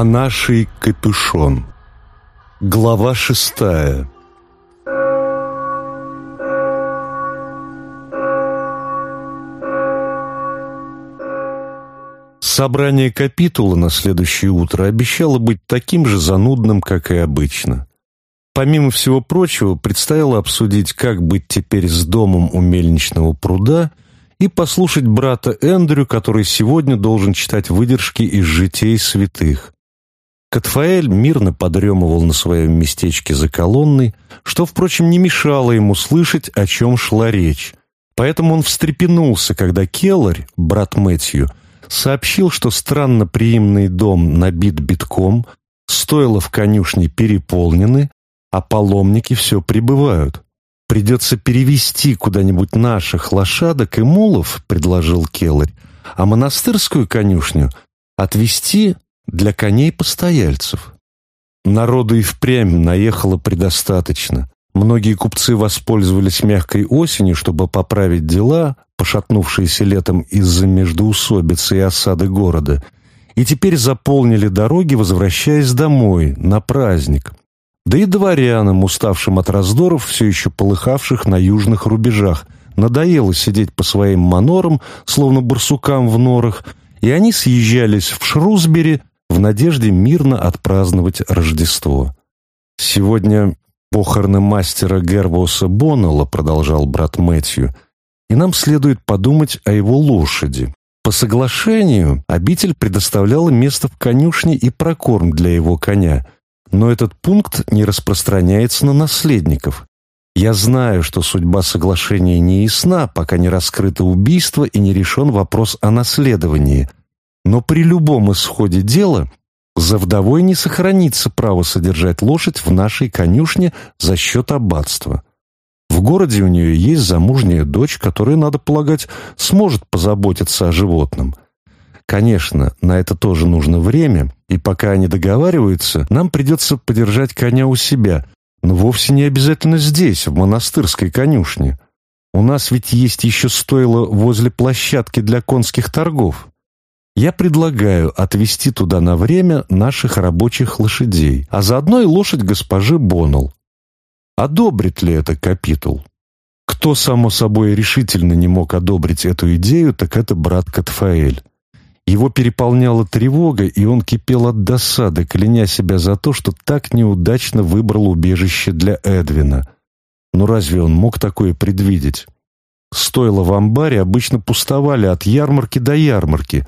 Монаший капюшон. Глава шестая. Собрание капитула на следующее утро обещало быть таким же занудным, как и обычно. Помимо всего прочего, предстояло обсудить, как быть теперь с домом у мельничного пруда – и послушать брата Эндрю, который сегодня должен читать выдержки из житей святых. Катфаэль мирно подремывал на своем местечке за колонной, что, впрочем, не мешало ему слышать, о чем шла речь. Поэтому он встрепенулся, когда Келлар, брат Мэтью, сообщил, что странно приимный дом набит битком, стоило в конюшне переполнены, а паломники все прибывают. «Придется перевести куда-нибудь наших лошадок и мулов», — предложил Келларь, «а монастырскую конюшню отвести для коней постояльцев. Народу и впрямь наехало предостаточно. Многие купцы воспользовались мягкой осенью, чтобы поправить дела, пошатнувшиеся летом из-за междоусобицы и осады города, и теперь заполнили дороги, возвращаясь домой, на праздник. Да и дворянам, уставшим от раздоров, все еще полыхавших на южных рубежах, надоело сидеть по своим манорам, словно барсукам в норах, и они съезжались в Шрусбери, в надежде мирно отпраздновать Рождество. «Сегодня похороны мастера Гербоса Боннелла», — продолжал брат Мэтью, «и нам следует подумать о его лошади. По соглашению обитель предоставляла место в конюшне и прокорм для его коня, но этот пункт не распространяется на наследников. Я знаю, что судьба соглашения не ясна, пока не раскрыто убийство и не решен вопрос о наследовании». Но при любом исходе дела за вдовой не сохранится право содержать лошадь в нашей конюшне за счет аббатства. В городе у нее есть замужняя дочь, которая, надо полагать, сможет позаботиться о животном. Конечно, на это тоже нужно время, и пока они договариваются, нам придется подержать коня у себя, но вовсе не обязательно здесь, в монастырской конюшне. У нас ведь есть еще стойло возле площадки для конских торгов. Я предлагаю отвезти туда на время наших рабочих лошадей, а заодно и лошадь госпожи Боннелл. Одобрит ли это капитул? Кто, само собой, решительно не мог одобрить эту идею, так это брат Катфаэль. Его переполняла тревога, и он кипел от досады, кляня себя за то, что так неудачно выбрал убежище для Эдвина. Но разве он мог такое предвидеть? Стоило в амбаре обычно пустовали от ярмарки до ярмарки,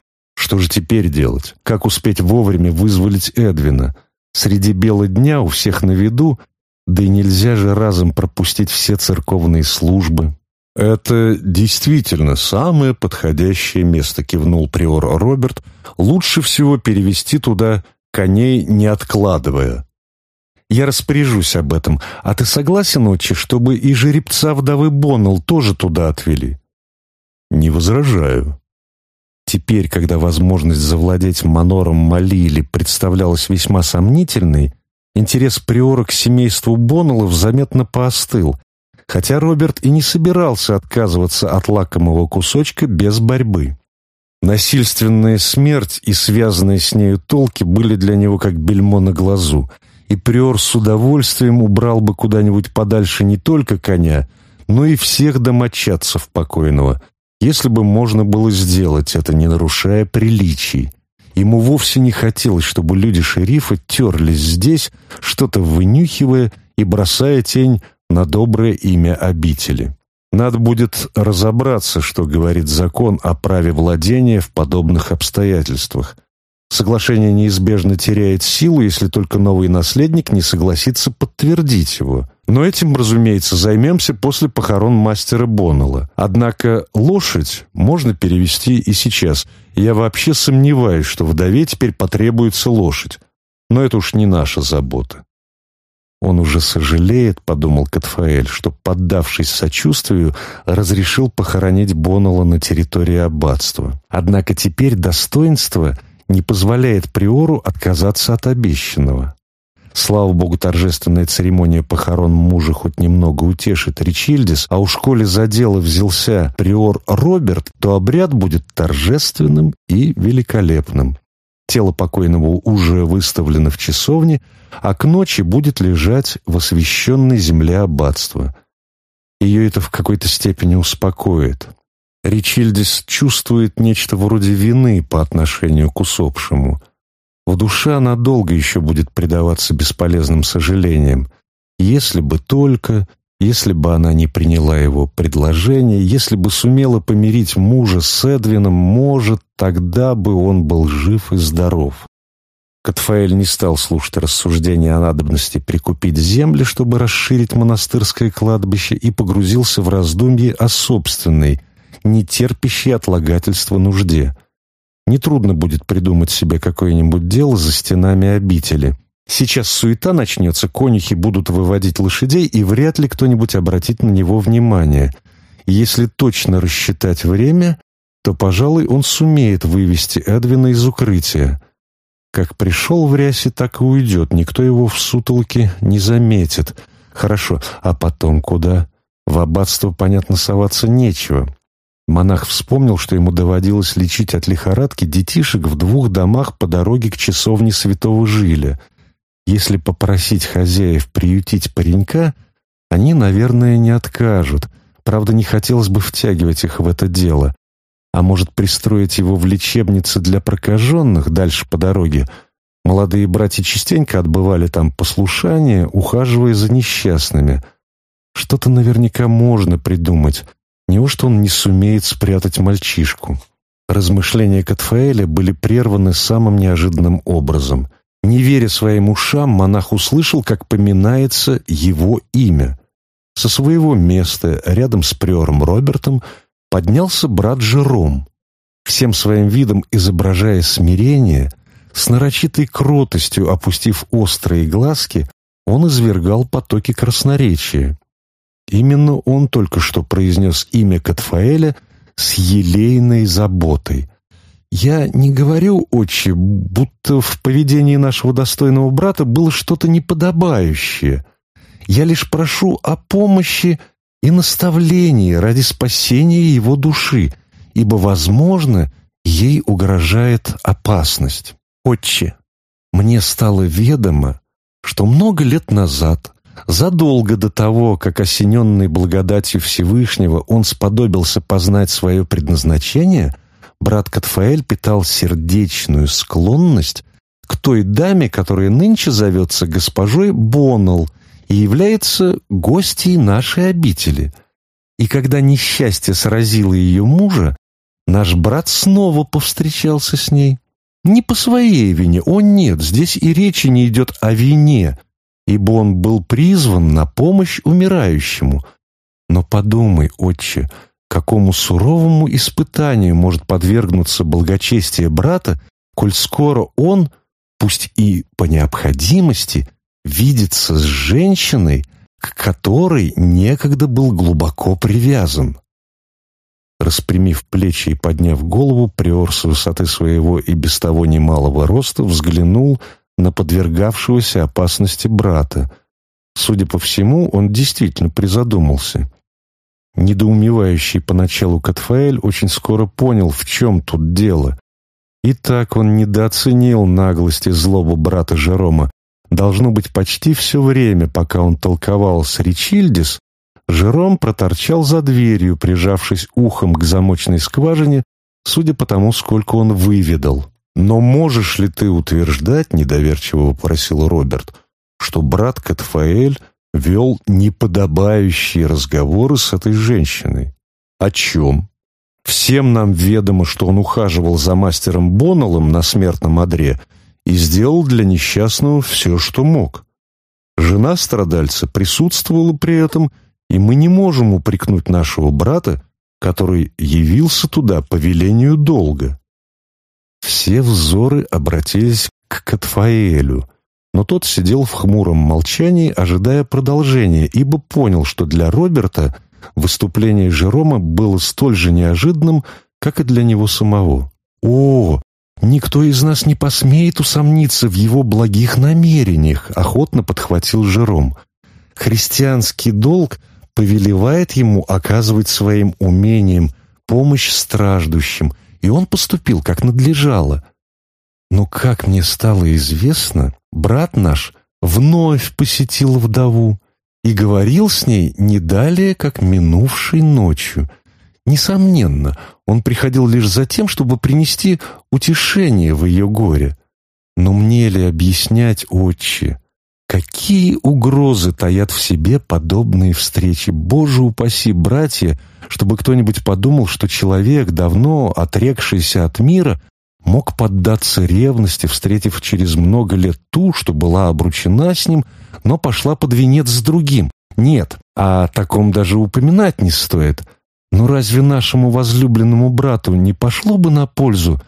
что же теперь делать? Как успеть вовремя вызволить Эдвина? Среди бела дня у всех на виду, да и нельзя же разом пропустить все церковные службы. «Это действительно самое подходящее место», — кивнул приор Роберт. «Лучше всего перевести туда коней, не откладывая». «Я распоряжусь об этом. А ты согласен, отче, чтобы и жеребца вдовы Боннелл тоже туда отвели?» «Не возражаю», Теперь, когда возможность завладеть манором Малили представлялась весьма сомнительной, интерес приора к семейству Боннеллов заметно поостыл, хотя Роберт и не собирался отказываться от лакомого кусочка без борьбы. Насильственная смерть и связанные с нею толки были для него как бельмо на глазу, и приор с удовольствием убрал бы куда-нибудь подальше не только коня, но и всех домочадцев покойного, если бы можно было сделать это, не нарушая приличий. Ему вовсе не хотелось, чтобы люди шерифа терлись здесь, что-то вынюхивая и бросая тень на доброе имя обители. Надо будет разобраться, что говорит закон о праве владения в подобных обстоятельствах. Соглашение неизбежно теряет силу, если только новый наследник не согласится подтвердить его. Но этим, разумеется, займемся после похорон мастера Боннелла. Однако лошадь можно перевести и сейчас. Я вообще сомневаюсь, что вдове теперь потребуется лошадь. Но это уж не наша забота. Он уже сожалеет, подумал Катфаэль, что, поддавшись сочувствию, разрешил похоронить Боннелла на территории аббатства. Однако теперь достоинство — не позволяет приору отказаться от обещанного. Слава богу, торжественная церемония похорон мужа хоть немного утешит Ричильдис, а у коли за дело взялся приор Роберт, то обряд будет торжественным и великолепным. Тело покойного уже выставлено в часовне, а к ночи будет лежать в освященной земле аббатства. Ее это в какой-то степени успокоит. Ричильдис чувствует нечто вроде вины по отношению к усопшему. В душе она долго еще будет предаваться бесполезным сожалениям. Если бы только, если бы она не приняла его предложение, если бы сумела помирить мужа с Эдвином, может, тогда бы он был жив и здоров. Катфаэль не стал слушать рассуждения о надобности прикупить земли, чтобы расширить монастырское кладбище, и погрузился в раздумье о собственной – не терпящий отлагательства нужде. Нетрудно будет придумать себе какое-нибудь дело за стенами обители. Сейчас суета начнется, конюхи будут выводить лошадей, и вряд ли кто-нибудь обратит на него внимание. Если точно рассчитать время, то, пожалуй, он сумеет вывести Эдвина из укрытия. Как пришел в рясе, так и уйдет, никто его в сутолке не заметит. Хорошо, а потом куда? В аббатство, понятно, соваться нечего. Монах вспомнил, что ему доводилось лечить от лихорадки детишек в двух домах по дороге к часовне святого Жиля. Если попросить хозяев приютить паренька, они, наверное, не откажут. Правда, не хотелось бы втягивать их в это дело. А может, пристроить его в лечебнице для прокаженных дальше по дороге? Молодые братья частенько отбывали там послушание, ухаживая за несчастными. Что-то наверняка можно придумать. Неужто он не сумеет спрятать мальчишку? Размышления Катфаэля были прерваны самым неожиданным образом. Не веря своим ушам, монах услышал, как поминается его имя. Со своего места, рядом с приором Робертом, поднялся брат Жером. Всем своим видом изображая смирение, с нарочитой кротостью опустив острые глазки, он извергал потоки красноречия. Именно он только что произнес имя Катфаэля с елейной заботой. Я не говорю, отче, будто в поведении нашего достойного брата было что-то неподобающее. Я лишь прошу о помощи и наставлении ради спасения его души, ибо, возможно, ей угрожает опасность. Отче, мне стало ведомо, что много лет назад Задолго до того, как осененный благодатью Всевышнего он сподобился познать свое предназначение, брат Катфаэль питал сердечную склонность к той даме, которая нынче зовется госпожой Боннелл и является гостьей нашей обители. И когда несчастье сразило ее мужа, наш брат снова повстречался с ней. Не по своей вине, о нет, здесь и речи не идет о вине – ибо он был призван на помощь умирающему. Но подумай, отче, какому суровому испытанию может подвергнуться благочестие брата, коль скоро он, пусть и по необходимости, видится с женщиной, к которой некогда был глубоко привязан. Распрямив плечи и подняв голову, Приор с высоты своего и без того немалого роста взглянул на подвергавшегося опасности брата. Судя по всему, он действительно призадумался. Недоумевающий поначалу Катфаэль очень скоро понял, в чем тут дело. И так он недооценил наглость и злобу брата Жерома. Должно быть, почти все время, пока он толковал с Ричильдис, Жером проторчал за дверью, прижавшись ухом к замочной скважине, судя по тому, сколько он выведал. «Но можешь ли ты утверждать, — недоверчиво попросил Роберт, — что брат Катфаэль вел неподобающие разговоры с этой женщиной? О чем? Всем нам ведомо, что он ухаживал за мастером Боналом на смертном одре и сделал для несчастного все, что мог. Жена страдальца присутствовала при этом, и мы не можем упрекнуть нашего брата, который явился туда по велению долга». Все взоры обратились к Катфаэлю, но тот сидел в хмуром молчании, ожидая продолжения, ибо понял, что для Роберта выступление Жерома было столь же неожиданным, как и для него самого. «О, никто из нас не посмеет усомниться в его благих намерениях», — охотно подхватил Жером. «Христианский долг повелевает ему оказывать своим умением помощь страждущим — и он поступил, как надлежало. Но, как мне стало известно, брат наш вновь посетил вдову и говорил с ней не далее, как минувшей ночью. Несомненно, он приходил лишь за тем, чтобы принести утешение в ее горе. Но мне ли объяснять, отче, Какие угрозы таят в себе подобные встречи? Боже упаси, братья, чтобы кто-нибудь подумал, что человек, давно отрекшийся от мира, мог поддаться ревности, встретив через много лет ту, что была обручена с ним, но пошла под венец с другим. Нет, о таком даже упоминать не стоит. Но разве нашему возлюбленному брату не пошло бы на пользу,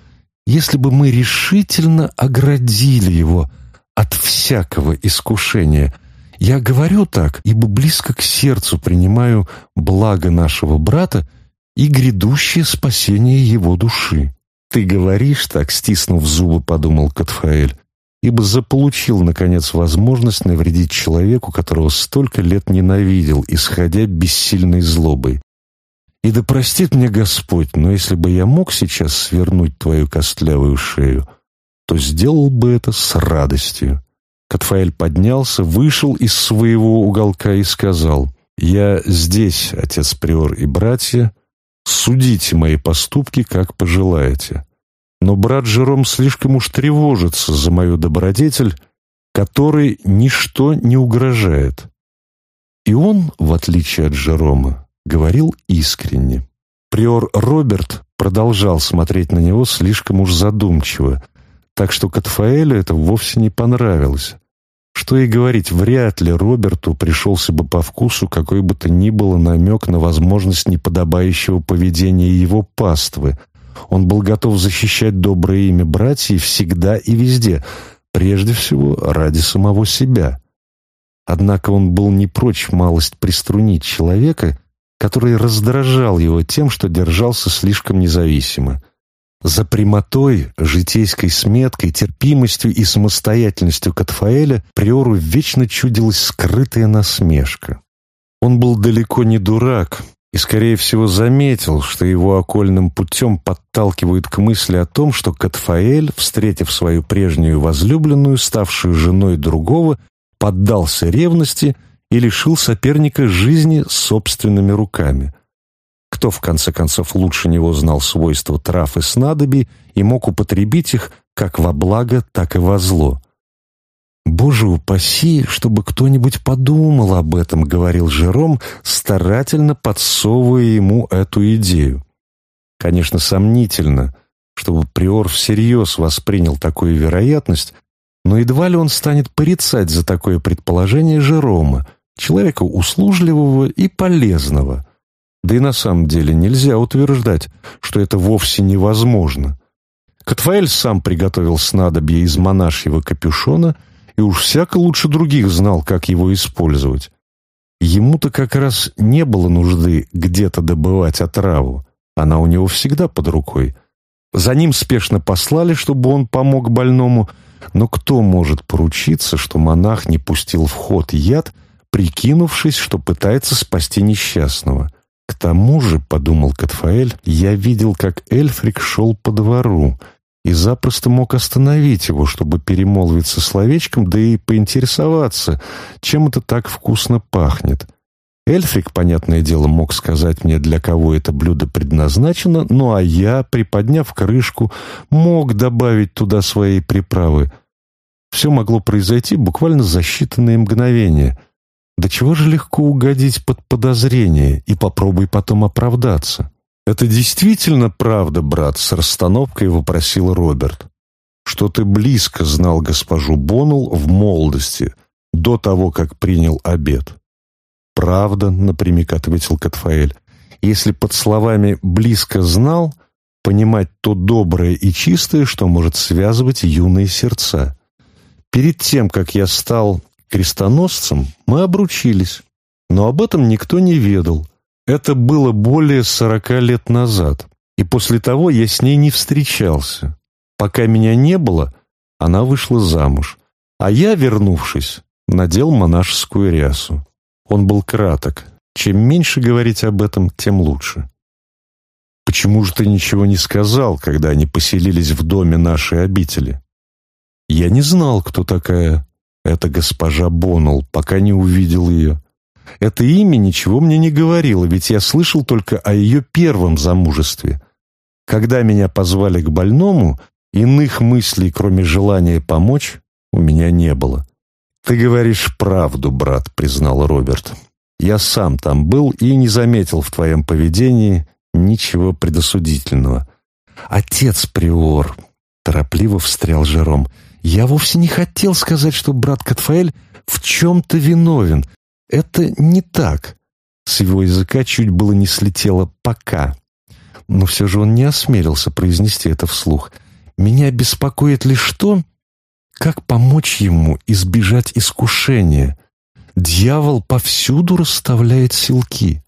если бы мы решительно оградили его – от всякого искушения. Я говорю так, ибо близко к сердцу принимаю благо нашего брата и грядущее спасение его души. «Ты говоришь так», — стиснув зубы, подумал Катфаэль, ибо заполучил, наконец, возможность навредить человеку, которого столько лет ненавидел, исходя бессильной злобой. И да простит мне Господь, но если бы я мог сейчас свернуть твою костлявую шею, — то сделал бы это с радостью. Катфаэль поднялся, вышел из своего уголка и сказал, «Я здесь, отец Приор и братья, судите мои поступки, как пожелаете. Но брат Жером слишком уж тревожится за мою добродетель, которой ничто не угрожает». И он, в отличие от Жерома, говорил искренне. Приор Роберт продолжал смотреть на него слишком уж задумчиво, так что Катфаэлю это вовсе не понравилось. Что и говорить, вряд ли Роберту пришелся бы по вкусу какой бы то ни было намек на возможность неподобающего поведения его паствы. Он был готов защищать доброе имя братьев всегда и везде, прежде всего ради самого себя. Однако он был не прочь малость приструнить человека, который раздражал его тем, что держался слишком независимо — за прямотой, житейской сметкой, терпимостью и самостоятельностью Катфаэля Приору вечно чудилась скрытая насмешка. Он был далеко не дурак и, скорее всего, заметил, что его окольным путем подталкивают к мысли о том, что Катфаэль, встретив свою прежнюю возлюбленную, ставшую женой другого, поддался ревности и лишил соперника жизни собственными руками – кто в конце концов лучше него знал свойства трав и снадобий и мог употребить их как во благо, так и во зло. «Боже упаси, чтобы кто-нибудь подумал об этом», — говорил Жером, старательно подсовывая ему эту идею. Конечно, сомнительно, чтобы Приор всерьез воспринял такую вероятность, но едва ли он станет порицать за такое предположение Жерома, человека услужливого и полезного — да и на самом деле нельзя утверждать, что это вовсе невозможно. Катфаэль сам приготовил снадобье из монашьего капюшона и уж всяко лучше других знал, как его использовать. Ему-то как раз не было нужды где-то добывать отраву. Она у него всегда под рукой. За ним спешно послали, чтобы он помог больному, но кто может поручиться, что монах не пустил в ход яд, прикинувшись, что пытается спасти несчастного? К тому же, — подумал Катфаэль, — я видел, как Эльфрик шел по двору и запросто мог остановить его, чтобы перемолвиться словечком, да и поинтересоваться, чем это так вкусно пахнет. Эльфрик, понятное дело, мог сказать мне, для кого это блюдо предназначено, ну а я, приподняв крышку, мог добавить туда свои приправы. Все могло произойти буквально за считанные мгновения — да чего же легко угодить под подозрение и попробуй потом оправдаться? «Это действительно правда, брат?» — с расстановкой вопросил Роберт. «Что ты близко знал госпожу Боннелл в молодости, до того, как принял обед?» «Правда», — напрямик ответил Катфаэль. «Если под словами «близко знал» понимать то доброе и чистое, что может связывать юные сердца. Перед тем, как я стал Крестоносцем мы обручились, но об этом никто не ведал. Это было более сорока лет назад, и после того я с ней не встречался. Пока меня не было, она вышла замуж, а я, вернувшись, надел монашескую рясу. Он был краток. Чем меньше говорить об этом, тем лучше. «Почему же ты ничего не сказал, когда они поселились в доме нашей обители?» «Я не знал, кто такая это госпожа Боннелл, пока не увидел ее. Это имя ничего мне не говорило, ведь я слышал только о ее первом замужестве. Когда меня позвали к больному, иных мыслей, кроме желания помочь, у меня не было. «Ты говоришь правду, брат», — признал Роберт. «Я сам там был и не заметил в твоем поведении ничего предосудительного». «Отец Приор», — торопливо встрял Жером, я вовсе не хотел сказать, что брат Катфаэль в чем-то виновен. Это не так. С его языка чуть было не слетело «пока». Но все же он не осмелился произнести это вслух. «Меня беспокоит лишь то, как помочь ему избежать искушения. Дьявол повсюду расставляет силки.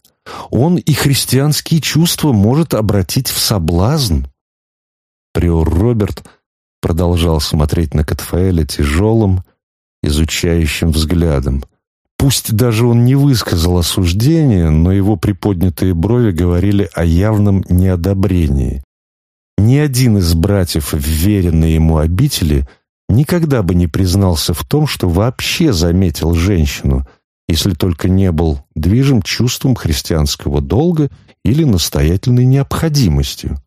Он и христианские чувства может обратить в соблазн». Приор Роберт продолжал смотреть на Катфаэля тяжелым, изучающим взглядом. Пусть даже он не высказал осуждения, но его приподнятые брови говорили о явном неодобрении. Ни один из братьев, вверенной ему обители, никогда бы не признался в том, что вообще заметил женщину, если только не был движим чувством христианского долга или настоятельной необходимостью.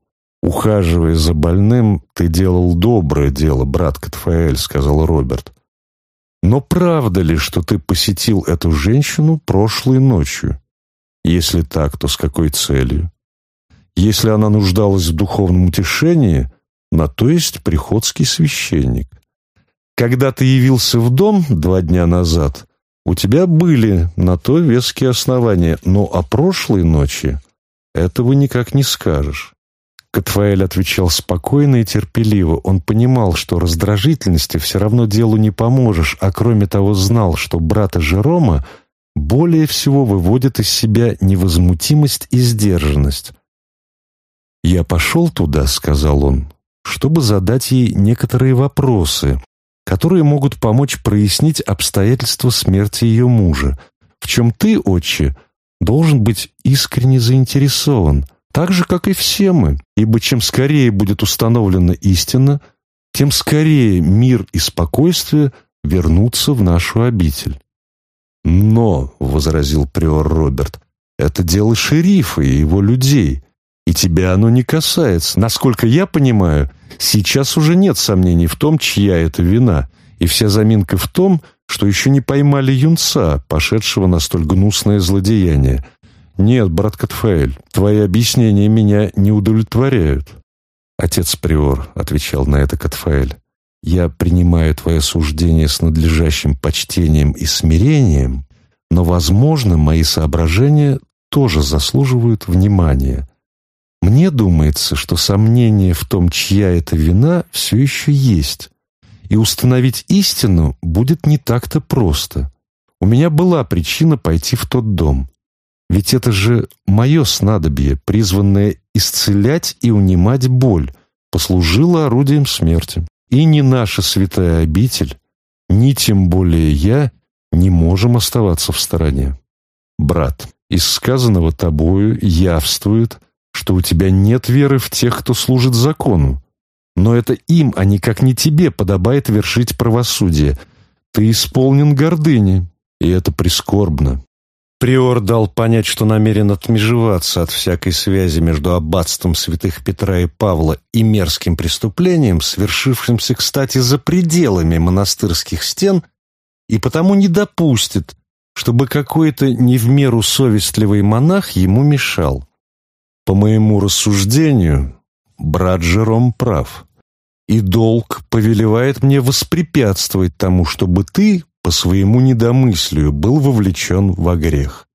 «Ухаживая за больным, ты делал доброе дело, брат Катфаэль», — сказал Роберт. «Но правда ли, что ты посетил эту женщину прошлой ночью? Если так, то с какой целью? Если она нуждалась в духовном утешении, на то есть приходский священник. Когда ты явился в дом два дня назад, у тебя были на то веские основания, но о прошлой ночи этого никак не скажешь». Катфаэль отвечал спокойно и терпеливо. Он понимал, что раздражительности все равно делу не поможешь, а кроме того знал, что брата Жерома более всего выводит из себя невозмутимость и сдержанность. «Я пошел туда», — сказал он, — «чтобы задать ей некоторые вопросы, которые могут помочь прояснить обстоятельства смерти ее мужа, в чем ты, отче, должен быть искренне заинтересован». Так же, как и все мы, ибо чем скорее будет установлена истина, тем скорее мир и спокойствие вернутся в нашу обитель. «Но», — возразил приор Роберт, — «это дело шерифа и его людей, и тебя оно не касается. Насколько я понимаю, сейчас уже нет сомнений в том, чья это вина, и вся заминка в том, что еще не поймали юнца, пошедшего на столь гнусное злодеяние. «Нет, брат Катфаэль, твои объяснения меня не удовлетворяют». «Отец Приор», — отвечал на это Катфаэль, «я принимаю твое суждение с надлежащим почтением и смирением, но, возможно, мои соображения тоже заслуживают внимания. Мне думается, что сомнение в том, чья это вина, все еще есть, и установить истину будет не так-то просто. У меня была причина пойти в тот дом. Ведь это же мое снадобье, призванное исцелять и унимать боль, послужило орудием смерти. И ни наша святая обитель, ни тем более я не можем оставаться в стороне. Брат, из сказанного тобою явствует, что у тебя нет веры в тех, кто служит закону. Но это им, а никак не тебе, подобает вершить правосудие. Ты исполнен гордыни, и это прискорбно. Приор дал понять, что намерен отмежеваться от всякой связи между аббатством святых Петра и Павла и мерзким преступлением, совершившимся, кстати, за пределами монастырских стен, и потому не допустит, чтобы какой-то не в меру совестливый монах ему мешал. По моему рассуждению, брат Жером прав, и долг повелевает мне воспрепятствовать тому, чтобы ты, по своему недомыслию был вовлечен в грех.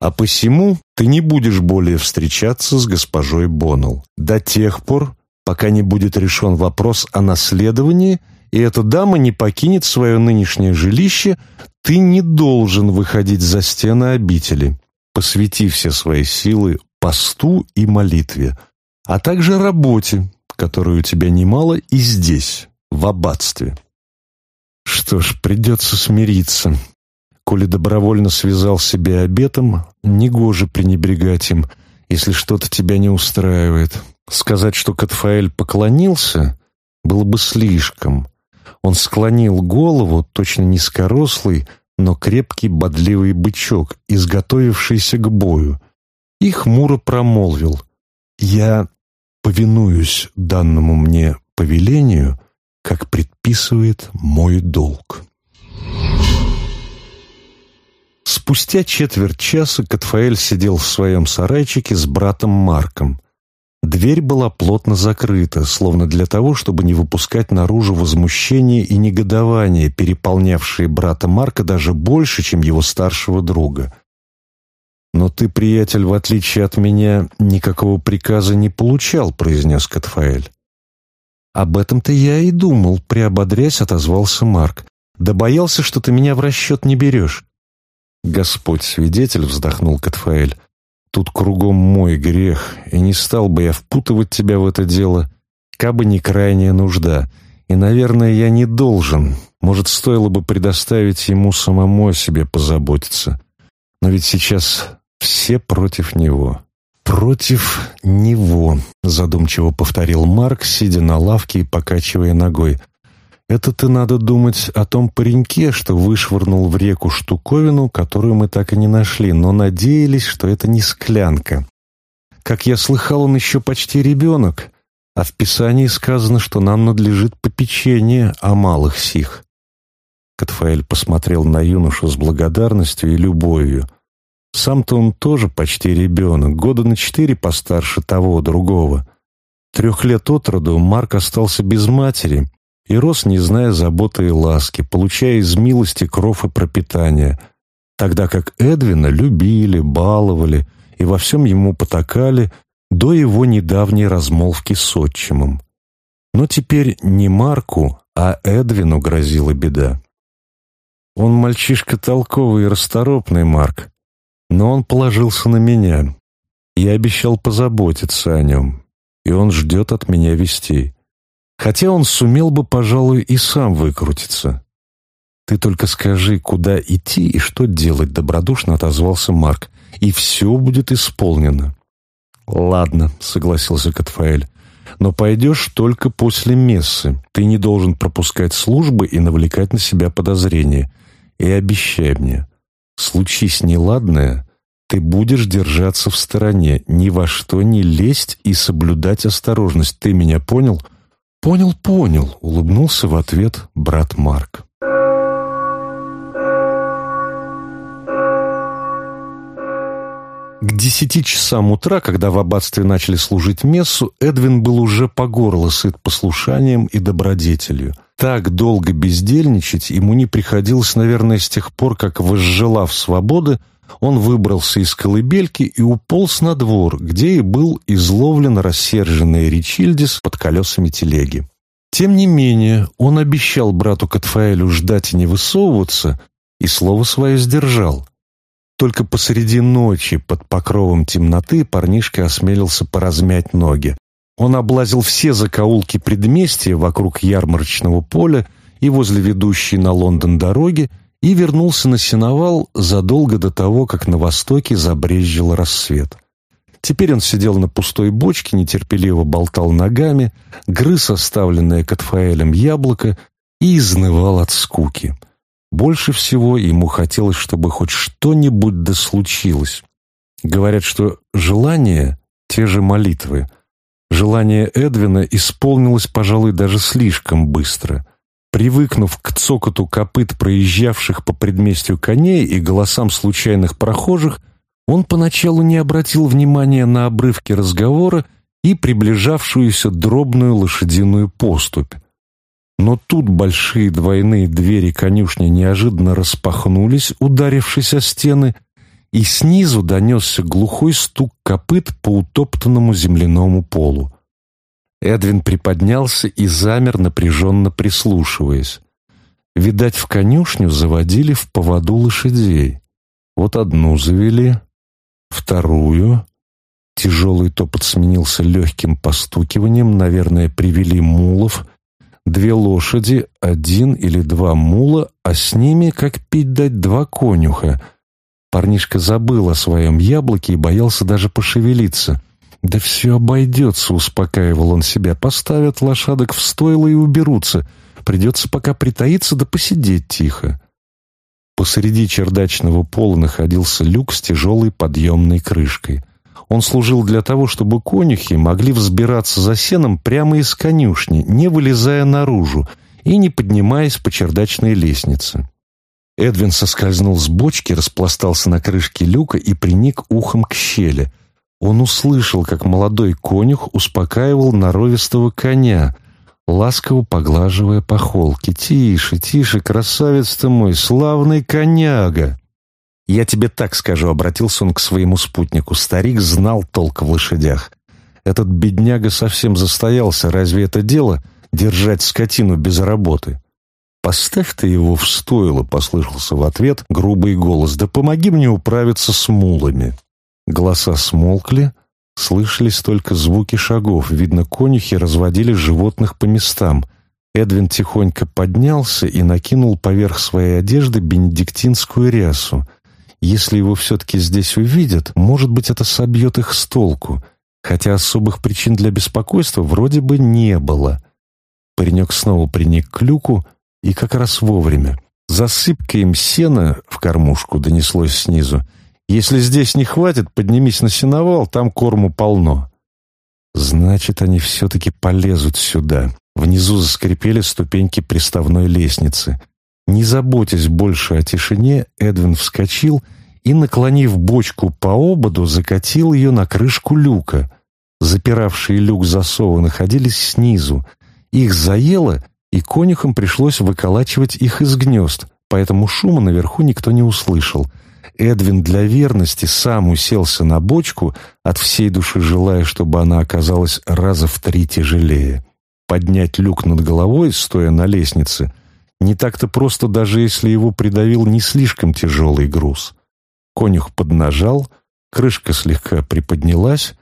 А посему ты не будешь более встречаться с госпожой Боннелл до тех пор, пока не будет решен вопрос о наследовании, и эта дама не покинет свое нынешнее жилище, ты не должен выходить за стены обители, посвяти все свои силы посту и молитве, а также работе, которой у тебя немало и здесь, в аббатстве. Что ж, придется смириться. Коли добровольно связал себя обетом, негоже пренебрегать им, если что-то тебя не устраивает. Сказать, что Катфаэль поклонился, было бы слишком. Он склонил голову, точно низкорослый, но крепкий бодливый бычок, изготовившийся к бою, и хмуро промолвил «Я повинуюсь данному мне повелению», как предписывает мой долг. Спустя четверть часа Катфаэль сидел в своем сарайчике с братом Марком. Дверь была плотно закрыта, словно для того, чтобы не выпускать наружу возмущение и негодование, переполнявшие брата Марка даже больше, чем его старшего друга. «Но ты, приятель, в отличие от меня, никакого приказа не получал», — произнес Катфаэль. «Об этом-то я и думал», — приободрясь отозвался Марк. «Да боялся, что ты меня в расчет не берешь». «Господь свидетель», — вздохнул Катфаэль. «Тут кругом мой грех, и не стал бы я впутывать тебя в это дело, кабы не крайняя нужда. И, наверное, я не должен. Может, стоило бы предоставить ему самому о себе позаботиться. Но ведь сейчас все против него» против него», — задумчиво повторил Марк, сидя на лавке и покачивая ногой. «Это ты надо думать о том пареньке, что вышвырнул в реку штуковину, которую мы так и не нашли, но надеялись, что это не склянка. Как я слыхал, он еще почти ребенок, а в Писании сказано, что нам надлежит попечение о малых сих». Катфаэль посмотрел на юношу с благодарностью и любовью — сам-то он тоже почти ребенок, года на четыре постарше того, другого. Трех лет от роду Марк остался без матери и рос, не зная заботы и ласки, получая из милости кров и пропитание, тогда как Эдвина любили, баловали и во всем ему потакали до его недавней размолвки с отчимом. Но теперь не Марку, а Эдвину грозила беда. «Он мальчишка толковый и расторопный, Марк», но он положился на меня. Я обещал позаботиться о нем, и он ждет от меня вести, Хотя он сумел бы, пожалуй, и сам выкрутиться. «Ты только скажи, куда идти и что делать», — добродушно отозвался Марк. «И все будет исполнено». «Ладно», — согласился Катфаэль. «Но пойдешь только после мессы. Ты не должен пропускать службы и навлекать на себя подозрения. И обещай мне, Случись неладное, ты будешь держаться в стороне, ни во что не лезть и соблюдать осторожность. Ты меня понял?» «Понял, понял», — улыбнулся в ответ брат Марк. К десяти часам утра, когда в аббатстве начали служить мессу, Эдвин был уже по горло сыт послушанием и добродетелью — так долго бездельничать ему не приходилось, наверное, с тех пор, как, возжелав свободы, он выбрался из колыбельки и уполз на двор, где и был изловлен рассерженный Ричильдис под колесами телеги. Тем не менее, он обещал брату Катфаэлю ждать и не высовываться, и слово свое сдержал. Только посреди ночи под покровом темноты парнишка осмелился поразмять ноги. Он облазил все закоулки предместья вокруг ярмарочного поля и возле ведущей на Лондон дороги и вернулся на сеновал задолго до того, как на востоке забрезжил рассвет. Теперь он сидел на пустой бочке, нетерпеливо болтал ногами, грыз оставленное Катфаэлем яблоко и изнывал от скуки. Больше всего ему хотелось, чтобы хоть что-нибудь да случилось. Говорят, что желание — те же молитвы — Желание Эдвина исполнилось, пожалуй, даже слишком быстро. Привыкнув к цокоту копыт проезжавших по предместью коней и голосам случайных прохожих, он поначалу не обратил внимания на обрывки разговора и приближавшуюся дробную лошадиную поступь. Но тут большие двойные двери конюшни неожиданно распахнулись, ударившись о стены — и снизу донесся глухой стук копыт по утоптанному земляному полу. Эдвин приподнялся и замер, напряженно прислушиваясь. Видать, в конюшню заводили в поводу лошадей. Вот одну завели, вторую. Тяжелый топот сменился легким постукиванием, наверное, привели мулов. Две лошади, один или два мула, а с ними, как пить дать, два конюха — Парнишка забыл о своем яблоке и боялся даже пошевелиться. «Да все обойдется», — успокаивал он себя. «Поставят лошадок в стойло и уберутся. Придется пока притаиться да посидеть тихо». Посреди чердачного пола находился люк с тяжелой подъемной крышкой. Он служил для того, чтобы конюхи могли взбираться за сеном прямо из конюшни, не вылезая наружу и не поднимаясь по чердачной лестнице. Эдвин соскользнул с бочки, распластался на крышке люка и приник ухом к щели. Он услышал, как молодой конюх успокаивал норовистого коня, ласково поглаживая по холке. «Тише, тише, красавец ты мой, славный коняга!» «Я тебе так скажу», — обратился он к своему спутнику. Старик знал толк в лошадях. «Этот бедняга совсем застоялся. Разве это дело — держать скотину без работы?» «Поставь ты его в стойло», — послышался в ответ грубый голос. «Да помоги мне управиться с мулами». Голоса смолкли, слышались только звуки шагов. Видно, конюхи разводили животных по местам. Эдвин тихонько поднялся и накинул поверх своей одежды бенедиктинскую рясу. Если его все-таки здесь увидят, может быть, это собьет их с толку, хотя особых причин для беспокойства вроде бы не было. Паренек снова приник к люку, — и как раз вовремя. Засыпка им сена в кормушку донеслось снизу. Если здесь не хватит, поднимись на сеновал, там корму полно. Значит, они все-таки полезут сюда. Внизу заскрипели ступеньки приставной лестницы. Не заботясь больше о тишине, Эдвин вскочил и, наклонив бочку по ободу, закатил ее на крышку люка. Запиравшие люк засовы находились снизу. Их заело, и конюхам пришлось выколачивать их из гнезд, поэтому шума наверху никто не услышал. Эдвин для верности сам уселся на бочку, от всей души желая, чтобы она оказалась раза в три тяжелее. Поднять люк над головой, стоя на лестнице, не так-то просто, даже если его придавил не слишком тяжелый груз. Конюх поднажал, крышка слегка приподнялась,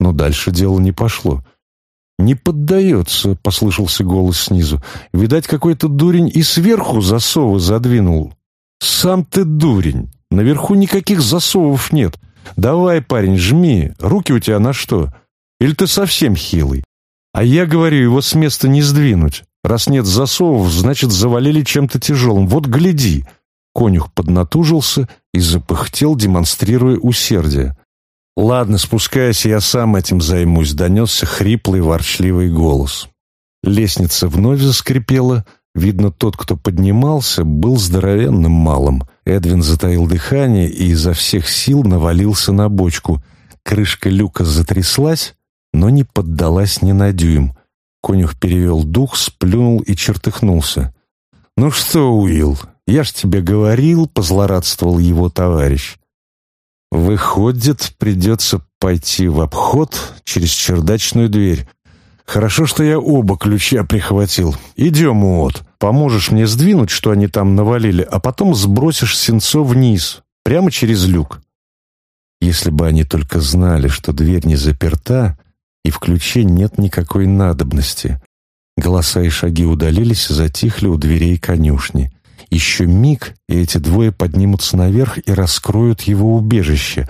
но дальше дело не пошло. «Не поддается», — послышался голос снизу. «Видать, какой-то дурень и сверху засовы задвинул». «Сам ты дурень! Наверху никаких засовов нет. Давай, парень, жми. Руки у тебя на что? Или ты совсем хилый? А я говорю, его с места не сдвинуть. Раз нет засовов, значит, завалили чем-то тяжелым. Вот гляди!» Конюх поднатужился и запыхтел, демонстрируя усердие. «Ладно, спускайся, я сам этим займусь», — донесся хриплый, ворчливый голос. Лестница вновь заскрипела. Видно, тот, кто поднимался, был здоровенным малым. Эдвин затаил дыхание и изо всех сил навалился на бочку. Крышка люка затряслась, но не поддалась ни на дюйм. Конюх перевел дух, сплюнул и чертыхнулся. «Ну что, Уилл, я ж тебе говорил», — позлорадствовал его товарищ. Выходит, придется пойти в обход через чердачную дверь. Хорошо, что я оба ключа прихватил. Идем, Уот. Поможешь мне сдвинуть, что они там навалили, а потом сбросишь сенцо вниз, прямо через люк. Если бы они только знали, что дверь не заперта, и в ключе нет никакой надобности. Голоса и шаги удалились, затихли у дверей конюшни. Еще миг, и эти двое поднимутся наверх и раскроют его убежище.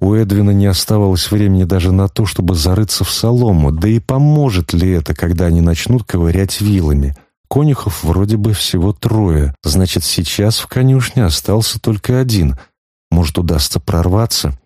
У Эдвина не оставалось времени даже на то, чтобы зарыться в солому, да и поможет ли это, когда они начнут ковырять вилами. Конюхов вроде бы всего трое, значит, сейчас в конюшне остался только один. Может, удастся прорваться?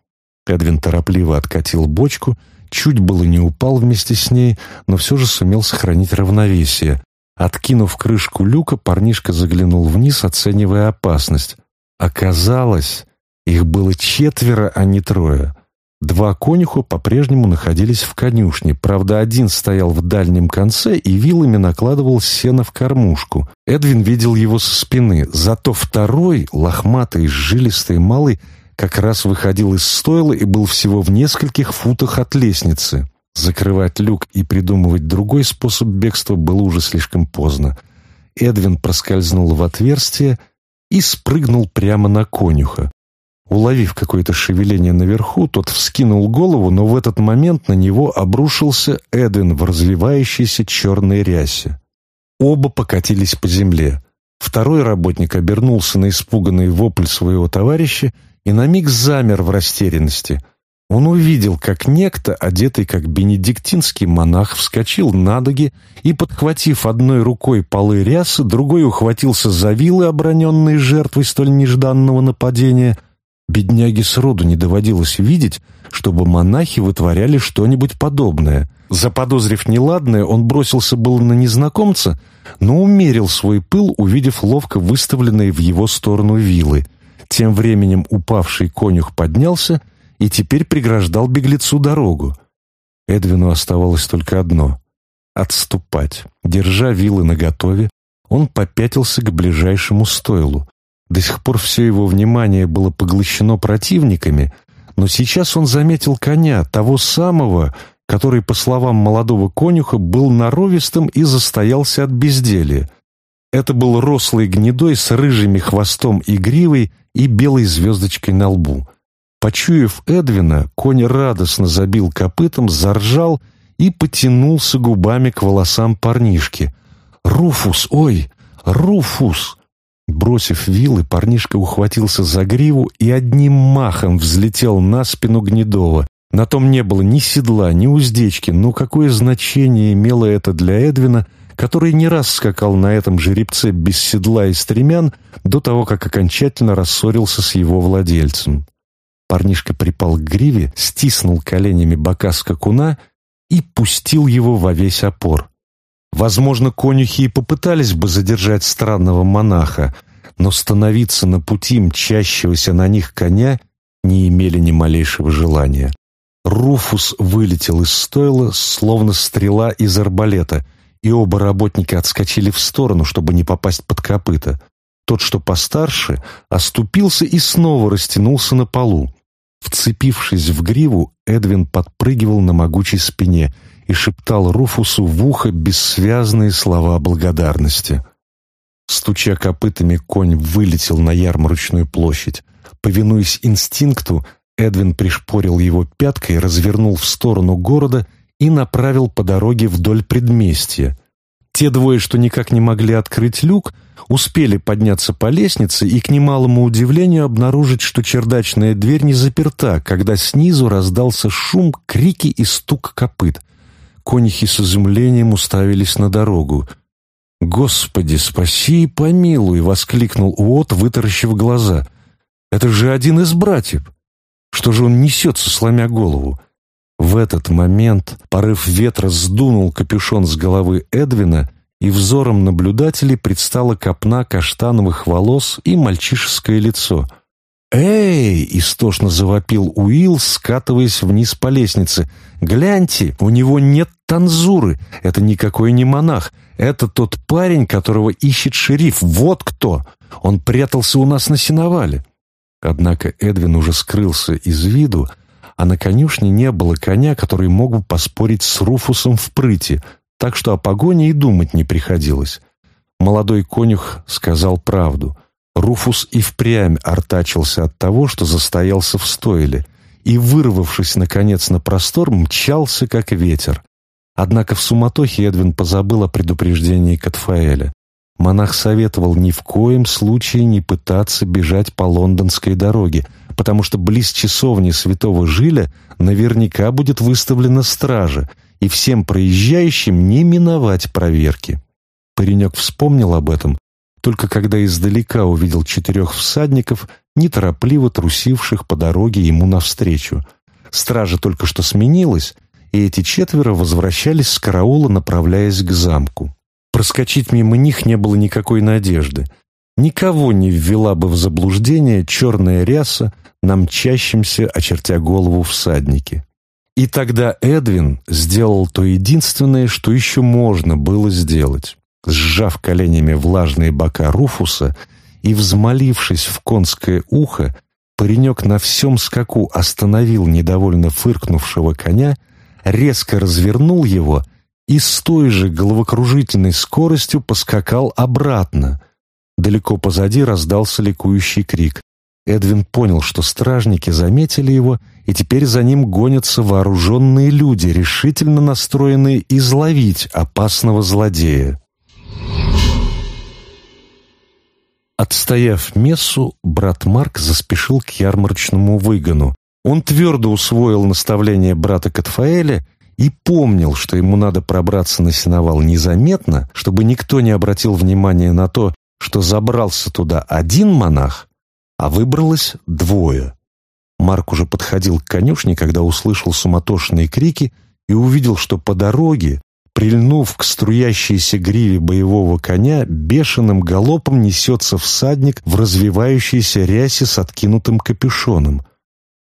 Эдвин торопливо откатил бочку, чуть было не упал вместе с ней, но все же сумел сохранить равновесие. Откинув крышку люка, парнишка заглянул вниз, оценивая опасность. Оказалось, их было четверо, а не трое. Два конюха по-прежнему находились в конюшне, правда, один стоял в дальнем конце и вилами накладывал сено в кормушку. Эдвин видел его со спины, зато второй, лохматый, жилистый малый, как раз выходил из стойла и был всего в нескольких футах от лестницы. Закрывать люк и придумывать другой способ бегства было уже слишком поздно. Эдвин проскользнул в отверстие и спрыгнул прямо на конюха. Уловив какое-то шевеление наверху, тот вскинул голову, но в этот момент на него обрушился Эдвин в разливающейся черной рясе. Оба покатились по земле. Второй работник обернулся на испуганный вопль своего товарища и на миг замер в растерянности. Он увидел, как некто, одетый как бенедиктинский монах, вскочил на ноги и, подхватив одной рукой полы рясы, другой ухватился за вилы, оброненные жертвой столь нежданного нападения. Бедняге сроду не доводилось видеть, чтобы монахи вытворяли что-нибудь подобное. Заподозрив неладное, он бросился был на незнакомца, но умерил свой пыл, увидев ловко выставленные в его сторону вилы. Тем временем упавший конюх поднялся — и теперь преграждал беглецу дорогу. Эдвину оставалось только одно — отступать. Держа вилы наготове, он попятился к ближайшему стойлу. До сих пор все его внимание было поглощено противниками, но сейчас он заметил коня, того самого, который, по словам молодого конюха, был наровистым и застоялся от безделия. Это был рослый гнедой с рыжими хвостом и гривой и белой звездочкой на лбу — Почуяв Эдвина, конь радостно забил копытом, заржал и потянулся губами к волосам парнишки. «Руфус! Ой! Руфус!» Бросив вилы, парнишка ухватился за гриву и одним махом взлетел на спину Гнедова. На том не было ни седла, ни уздечки, но какое значение имело это для Эдвина, который не раз скакал на этом жеребце без седла и стремян до того, как окончательно рассорился с его владельцем. Парнишка припал к гриве, стиснул коленями бока скакуна и пустил его во весь опор. Возможно, конюхи и попытались бы задержать странного монаха, но становиться на пути мчащегося на них коня не имели ни малейшего желания. Руфус вылетел из стойла, словно стрела из арбалета, и оба работника отскочили в сторону, чтобы не попасть под копыта. Тот, что постарше, оступился и снова растянулся на полу. Вцепившись в гриву, Эдвин подпрыгивал на могучей спине и шептал Руфусу в ухо бессвязные слова благодарности. Стуча копытами, конь вылетел на ярмарочную площадь. Повинуясь инстинкту, Эдвин пришпорил его пяткой, развернул в сторону города и направил по дороге вдоль предместья. Те двое, что никак не могли открыть люк, — успели подняться по лестнице и, к немалому удивлению, обнаружить, что чердачная дверь не заперта, когда снизу раздался шум, крики и стук копыт. Конихи с изумлением уставились на дорогу. «Господи, спаси и помилуй!» — воскликнул Уот, вытаращив глаза. «Это же один из братьев! Что же он несется, сломя голову?» В этот момент порыв ветра сдунул капюшон с головы Эдвина — и взором наблюдателей предстала копна каштановых волос и мальчишеское лицо. «Эй!» — истошно завопил Уилл, скатываясь вниз по лестнице. «Гляньте, у него нет танзуры! Это никакой не монах! Это тот парень, которого ищет шериф! Вот кто! Он прятался у нас на сеновале!» Однако Эдвин уже скрылся из виду, а на конюшне не было коня, который мог бы поспорить с Руфусом в прыти — так что о погоне и думать не приходилось. Молодой конюх сказал правду. Руфус и впрямь артачился от того, что застоялся в стойле, и, вырвавшись, наконец, на простор, мчался, как ветер. Однако в суматохе Эдвин позабыл о предупреждении Катфаэля. Монах советовал ни в коем случае не пытаться бежать по лондонской дороге — потому что близ часовни святого Жиля наверняка будет выставлена стража, и всем проезжающим не миновать проверки. Паренек вспомнил об этом, только когда издалека увидел четырех всадников, неторопливо трусивших по дороге ему навстречу. Стража только что сменилась, и эти четверо возвращались с караула, направляясь к замку. Проскочить мимо них не было никакой надежды — Никого не ввела бы в заблуждение черная ряса на мчащемся, очертя голову всаднике. И тогда Эдвин сделал то единственное, что еще можно было сделать. Сжав коленями влажные бока Руфуса и взмолившись в конское ухо, паренек на всем скаку остановил недовольно фыркнувшего коня, резко развернул его и с той же головокружительной скоростью поскакал обратно, Далеко позади раздался ликующий крик. Эдвин понял, что стражники заметили его, и теперь за ним гонятся вооруженные люди, решительно настроенные изловить опасного злодея. Отстояв мессу, брат Марк заспешил к ярмарочному выгону. Он твердо усвоил наставление брата Катфаэля и помнил, что ему надо пробраться на сеновал незаметно, чтобы никто не обратил внимания на то, что забрался туда один монах, а выбралось двое. Марк уже подходил к конюшне, когда услышал суматошные крики и увидел, что по дороге, прильнув к струящейся гриве боевого коня, бешеным галопом несется всадник в развивающейся рясе с откинутым капюшоном.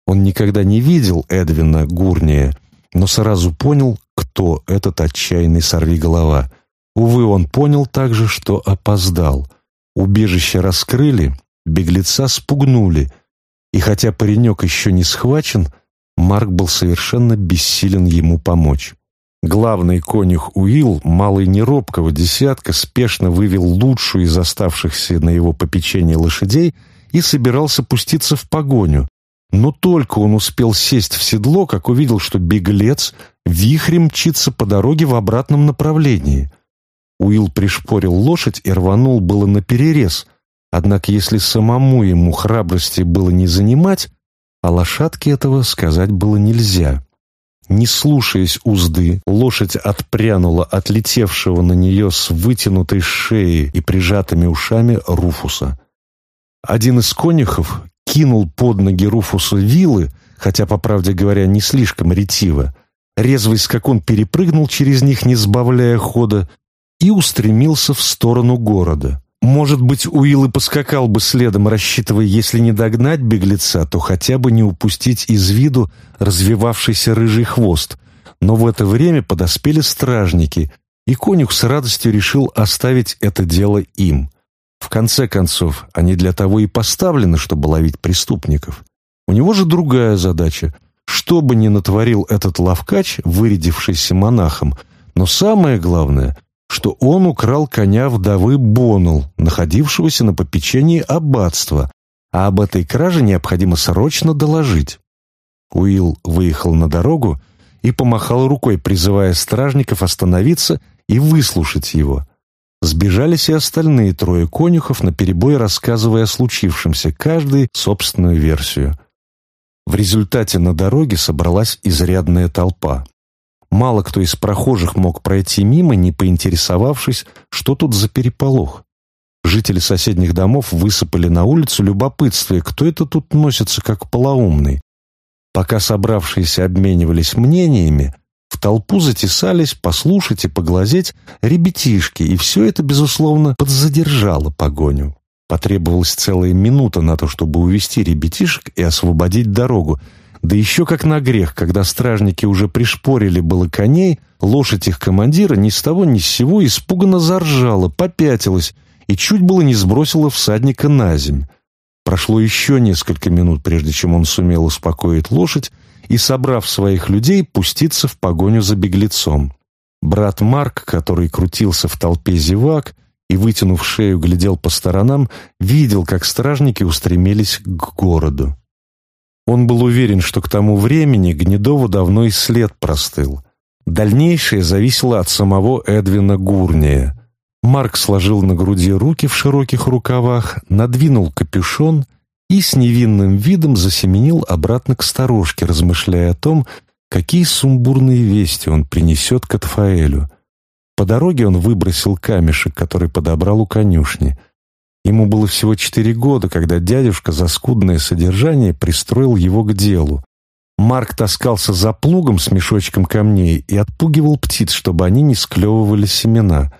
Он никогда не видел Эдвина Гурния, но сразу понял, кто этот отчаянный сорвиголова. Увы, он понял также, что опоздал — Убежище раскрыли, беглеца спугнули, и хотя паренек еще не схвачен, Марк был совершенно бессилен ему помочь. Главный конюх Уилл малый неробкого десятка, спешно вывел лучшую из оставшихся на его попечении лошадей и собирался пуститься в погоню. Но только он успел сесть в седло, как увидел, что беглец вихрем мчится по дороге в обратном направлении — Уилл пришпорил лошадь и рванул было на перерез. Однако если самому ему храбрости было не занимать, а лошадке этого сказать было нельзя. Не слушаясь узды, лошадь отпрянула от летевшего на нее с вытянутой шеей и прижатыми ушами Руфуса. Один из конюхов кинул под ноги Руфуса вилы, хотя, по правде говоря, не слишком ретиво. Резвый скакун перепрыгнул через них, не сбавляя хода, и устремился в сторону города. Может быть, Уилл и поскакал бы следом, рассчитывая, если не догнать беглеца, то хотя бы не упустить из виду развивавшийся рыжий хвост. Но в это время подоспели стражники, и конюх с радостью решил оставить это дело им. В конце концов, они для того и поставлены, чтобы ловить преступников. У него же другая задача. Что бы ни натворил этот лавкач, вырядившийся монахом, но самое главное, что он украл коня вдовы Бонул, находившегося на попечении аббатства, а об этой краже необходимо срочно доложить. Уилл выехал на дорогу и помахал рукой, призывая стражников остановиться и выслушать его. Сбежались и остальные трое конюхов, наперебой рассказывая о случившемся, каждый собственную версию. В результате на дороге собралась изрядная толпа. Мало кто из прохожих мог пройти мимо, не поинтересовавшись, что тут за переполох. Жители соседних домов высыпали на улицу любопытствие, кто это тут носится как полоумный. Пока собравшиеся обменивались мнениями, в толпу затесались послушать и поглазеть ребятишки, и все это, безусловно, подзадержало погоню. Потребовалась целая минута на то, чтобы увести ребятишек и освободить дорогу, да еще как на грех, когда стражники уже пришпорили было коней, лошадь их командира ни с того ни с сего испуганно заржала, попятилась и чуть было не сбросила всадника на земь. Прошло еще несколько минут, прежде чем он сумел успокоить лошадь и, собрав своих людей, пуститься в погоню за беглецом. Брат Марк, который крутился в толпе зевак и, вытянув шею, глядел по сторонам, видел, как стражники устремились к городу. Он был уверен, что к тому времени Гнедову давно и след простыл. Дальнейшее зависело от самого Эдвина Гурния. Марк сложил на груди руки в широких рукавах, надвинул капюшон и с невинным видом засеменил обратно к сторожке, размышляя о том, какие сумбурные вести он принесет Катфаэлю. По дороге он выбросил камешек, который подобрал у конюшни — Ему было всего четыре года, когда дядюшка за скудное содержание пристроил его к делу. Марк таскался за плугом с мешочком камней и отпугивал птиц, чтобы они не склевывали семена.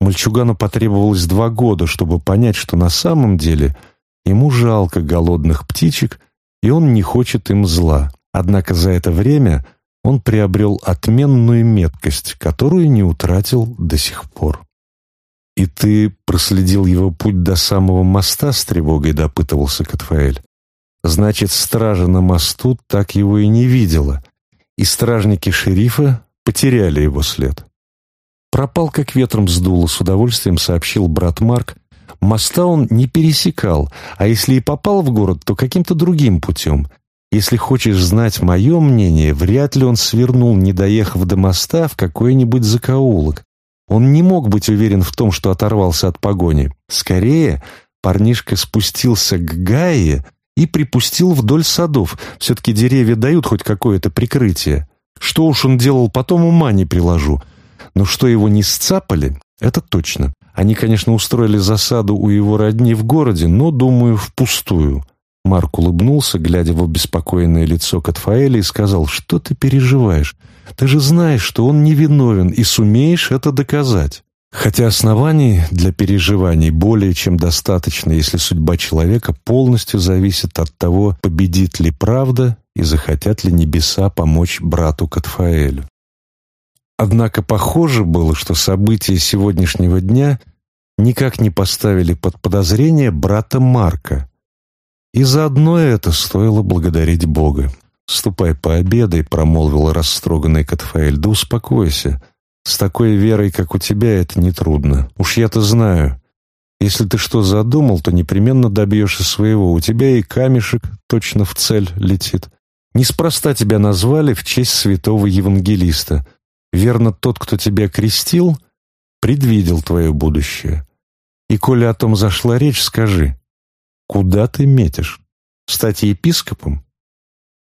Мальчугану потребовалось два года, чтобы понять, что на самом деле ему жалко голодных птичек, и он не хочет им зла. Однако за это время он приобрел отменную меткость, которую не утратил до сих пор. «И ты проследил его путь до самого моста?» — с тревогой допытывался Катфаэль. «Значит, стража на мосту так его и не видела, и стражники шерифа потеряли его след». Пропал, как ветром сдуло, с удовольствием сообщил брат Марк. Моста он не пересекал, а если и попал в город, то каким-то другим путем. Если хочешь знать мое мнение, вряд ли он свернул, не доехав до моста, в какой-нибудь закоулок. Он не мог быть уверен в том, что оторвался от погони. Скорее, парнишка спустился к Гае и припустил вдоль садов. Все-таки деревья дают хоть какое-то прикрытие. Что уж он делал потом, ума не приложу. Но что его не сцапали, это точно. Они, конечно, устроили засаду у его родни в городе, но, думаю, впустую. Марк улыбнулся, глядя в обеспокоенное лицо Катфаэля, и сказал, «Что ты переживаешь? Ты же знаешь, что он невиновен, и сумеешь это доказать». Хотя оснований для переживаний более чем достаточно, если судьба человека полностью зависит от того, победит ли правда и захотят ли небеса помочь брату Катфаэлю. Однако похоже было, что события сегодняшнего дня никак не поставили под подозрение брата Марка, и заодно это стоило благодарить Бога. «Ступай пообедай», — промолвил растроганный Катфаэль, — «да успокойся. С такой верой, как у тебя, это нетрудно. Уж я-то знаю. Если ты что задумал, то непременно добьешься своего. У тебя и камешек точно в цель летит. Неспроста тебя назвали в честь святого евангелиста. Верно, тот, кто тебя крестил, предвидел твое будущее. И коли о том зашла речь, скажи, Куда ты метишь? Стать епископом?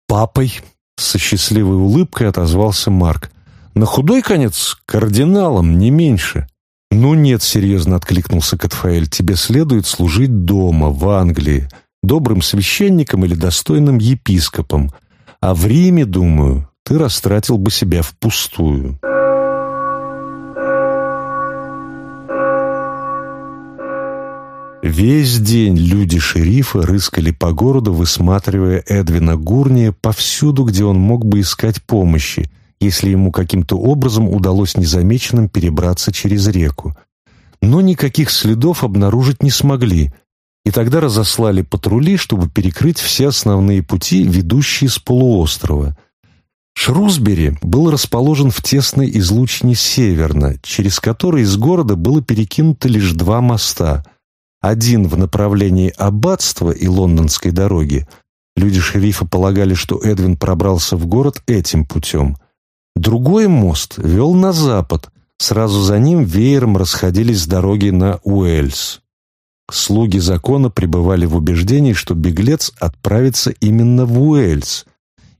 Папой, со счастливой улыбкой отозвался Марк. На худой конец кардиналом, не меньше. Ну нет, серьезно откликнулся Катфаэль, тебе следует служить дома, в Англии, добрым священником или достойным епископом. А в Риме, думаю, ты растратил бы себя впустую. Весь день люди-шерифы рыскали по городу, высматривая Эдвина Гурния повсюду, где он мог бы искать помощи, если ему каким-то образом удалось незамеченным перебраться через реку. Но никаких следов обнаружить не смогли, и тогда разослали патрули, чтобы перекрыть все основные пути, ведущие с полуострова. Шрусбери был расположен в тесной излучине северно, через который из города было перекинуто лишь два моста — один в направлении аббатства и лондонской дороги, люди шерифа полагали, что Эдвин пробрался в город этим путем. Другой мост вел на запад, сразу за ним веером расходились дороги на Уэльс. Слуги закона пребывали в убеждении, что беглец отправится именно в Уэльс,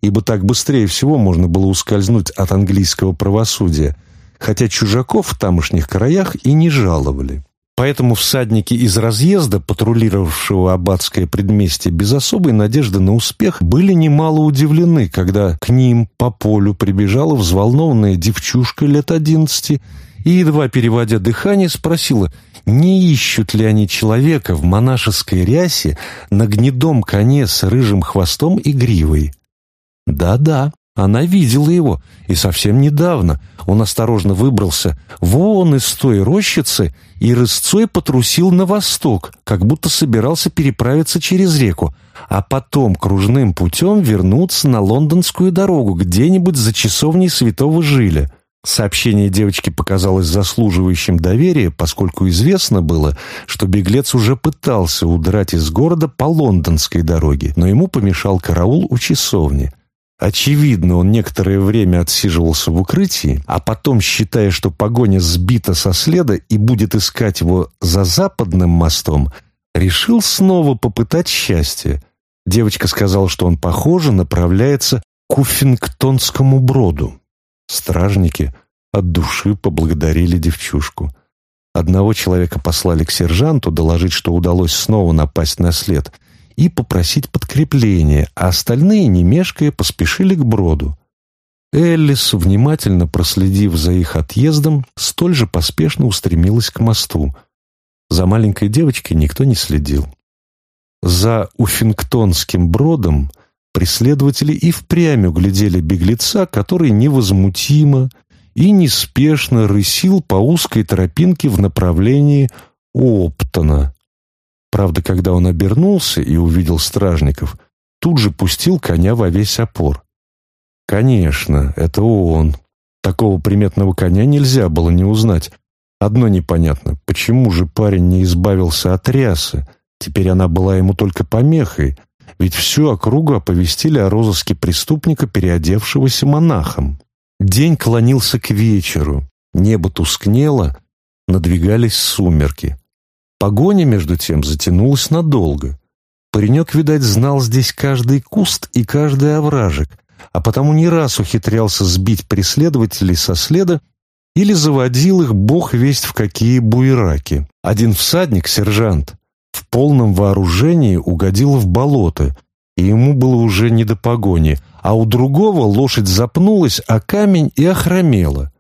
ибо так быстрее всего можно было ускользнуть от английского правосудия, хотя чужаков в тамошних краях и не жаловали. Поэтому всадники из разъезда, патрулировавшего аббатское предместье, без особой надежды на успех, были немало удивлены, когда к ним по полю прибежала взволнованная девчушка лет одиннадцати и, едва переводя дыхание, спросила, не ищут ли они человека в монашеской рясе на гнедом коне с рыжим хвостом и гривой. «Да-да», она видела его, и совсем недавно он осторожно выбрался вон из той рощицы и рысцой потрусил на восток, как будто собирался переправиться через реку, а потом кружным путем вернуться на лондонскую дорогу где-нибудь за часовней Святого жили. Сообщение девочки показалось заслуживающим доверия, поскольку известно было, что беглец уже пытался удрать из города по лондонской дороге, но ему помешал караул у часовни – Очевидно, он некоторое время отсиживался в укрытии, а потом, считая, что погоня сбита со следа и будет искать его за западным мостом, решил снова попытать счастье. Девочка сказала, что он, похоже, направляется к Уффингтонскому броду. Стражники от души поблагодарили девчушку. Одного человека послали к сержанту доложить, что удалось снова напасть на след — и попросить подкрепления, а остальные, не мешкая, поспешили к броду. Эллис, внимательно проследив за их отъездом, столь же поспешно устремилась к мосту. За маленькой девочкой никто не следил. За Уфингтонским бродом преследователи и впрямь углядели беглеца, который невозмутимо и неспешно рысил по узкой тропинке в направлении Оптона. Правда, когда он обернулся и увидел стражников, тут же пустил коня во весь опор. Конечно, это он. Такого приметного коня нельзя было не узнать. Одно непонятно, почему же парень не избавился от рясы? Теперь она была ему только помехой, ведь всю округу оповестили о розыске преступника, переодевшегося монахом. День клонился к вечеру, небо тускнело, надвигались сумерки. Погоня, между тем, затянулась надолго. Паренек, видать, знал здесь каждый куст и каждый овражек, а потому не раз ухитрялся сбить преследователей со следа или заводил их бог весть в какие буераки. Один всадник, сержант, в полном вооружении угодил в болото, и ему было уже не до погони, а у другого лошадь запнулась, а камень и охромела.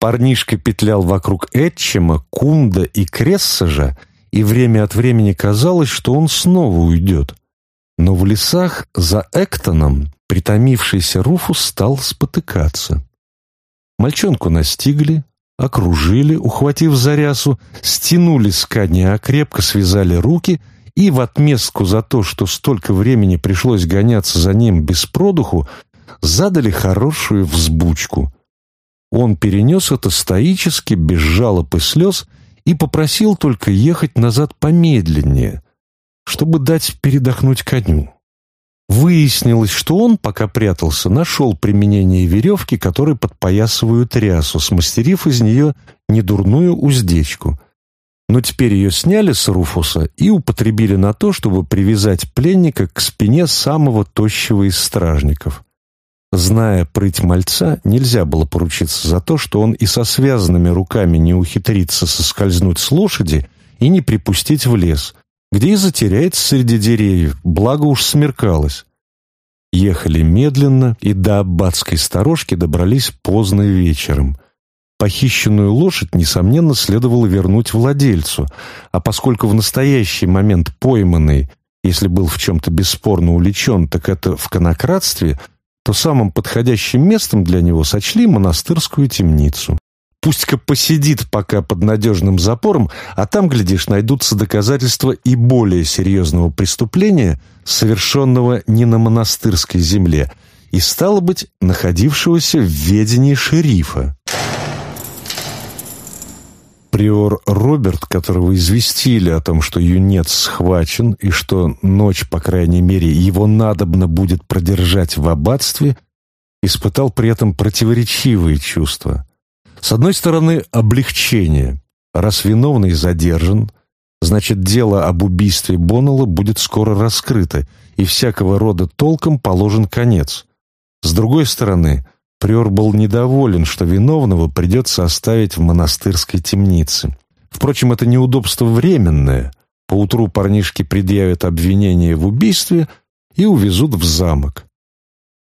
Парнишка петлял вокруг Этчема, Кунда и Крессажа, и время от времени казалось, что он снова уйдет. Но в лесах за Эктоном притомившийся Руфус стал спотыкаться. Мальчонку настигли, окружили, ухватив за рясу, стянули с коня, а крепко связали руки и в отместку за то, что столько времени пришлось гоняться за ним без продуху, задали хорошую взбучку. Он перенес это стоически, без жалоб и слез, и попросил только ехать назад помедленнее, чтобы дать передохнуть коню. Выяснилось, что он, пока прятался, нашел применение веревки, которой подпоясывают рясу, смастерив из нее недурную уздечку. Но теперь ее сняли с Руфуса и употребили на то, чтобы привязать пленника к спине самого тощего из стражников. Зная прыть мальца, нельзя было поручиться за то, что он и со связанными руками не ухитрится соскользнуть с лошади и не припустить в лес, где и затеряется среди деревьев, благо уж смеркалось. Ехали медленно и до аббатской сторожки добрались поздно вечером. Похищенную лошадь, несомненно, следовало вернуть владельцу, а поскольку в настоящий момент пойманный, если был в чем-то бесспорно увлечен, так это в конократстве – то самым подходящим местом для него сочли монастырскую темницу. Пусть-ка посидит пока под надежным запором, а там, глядишь, найдутся доказательства и более серьезного преступления, совершенного не на монастырской земле, и, стало быть, находившегося в ведении шерифа. Приор Роберт, которого известили о том, что юнец схвачен и что ночь, по крайней мере, его надобно будет продержать в аббатстве, испытал при этом противоречивые чувства. С одной стороны, облегчение. Раз виновный задержан, значит, дело об убийстве Боннелла будет скоро раскрыто, и всякого рода толком положен конец. С другой стороны, Приор был недоволен, что виновного придется оставить в монастырской темнице. Впрочем, это неудобство временное. Поутру парнишки предъявят обвинение в убийстве и увезут в замок.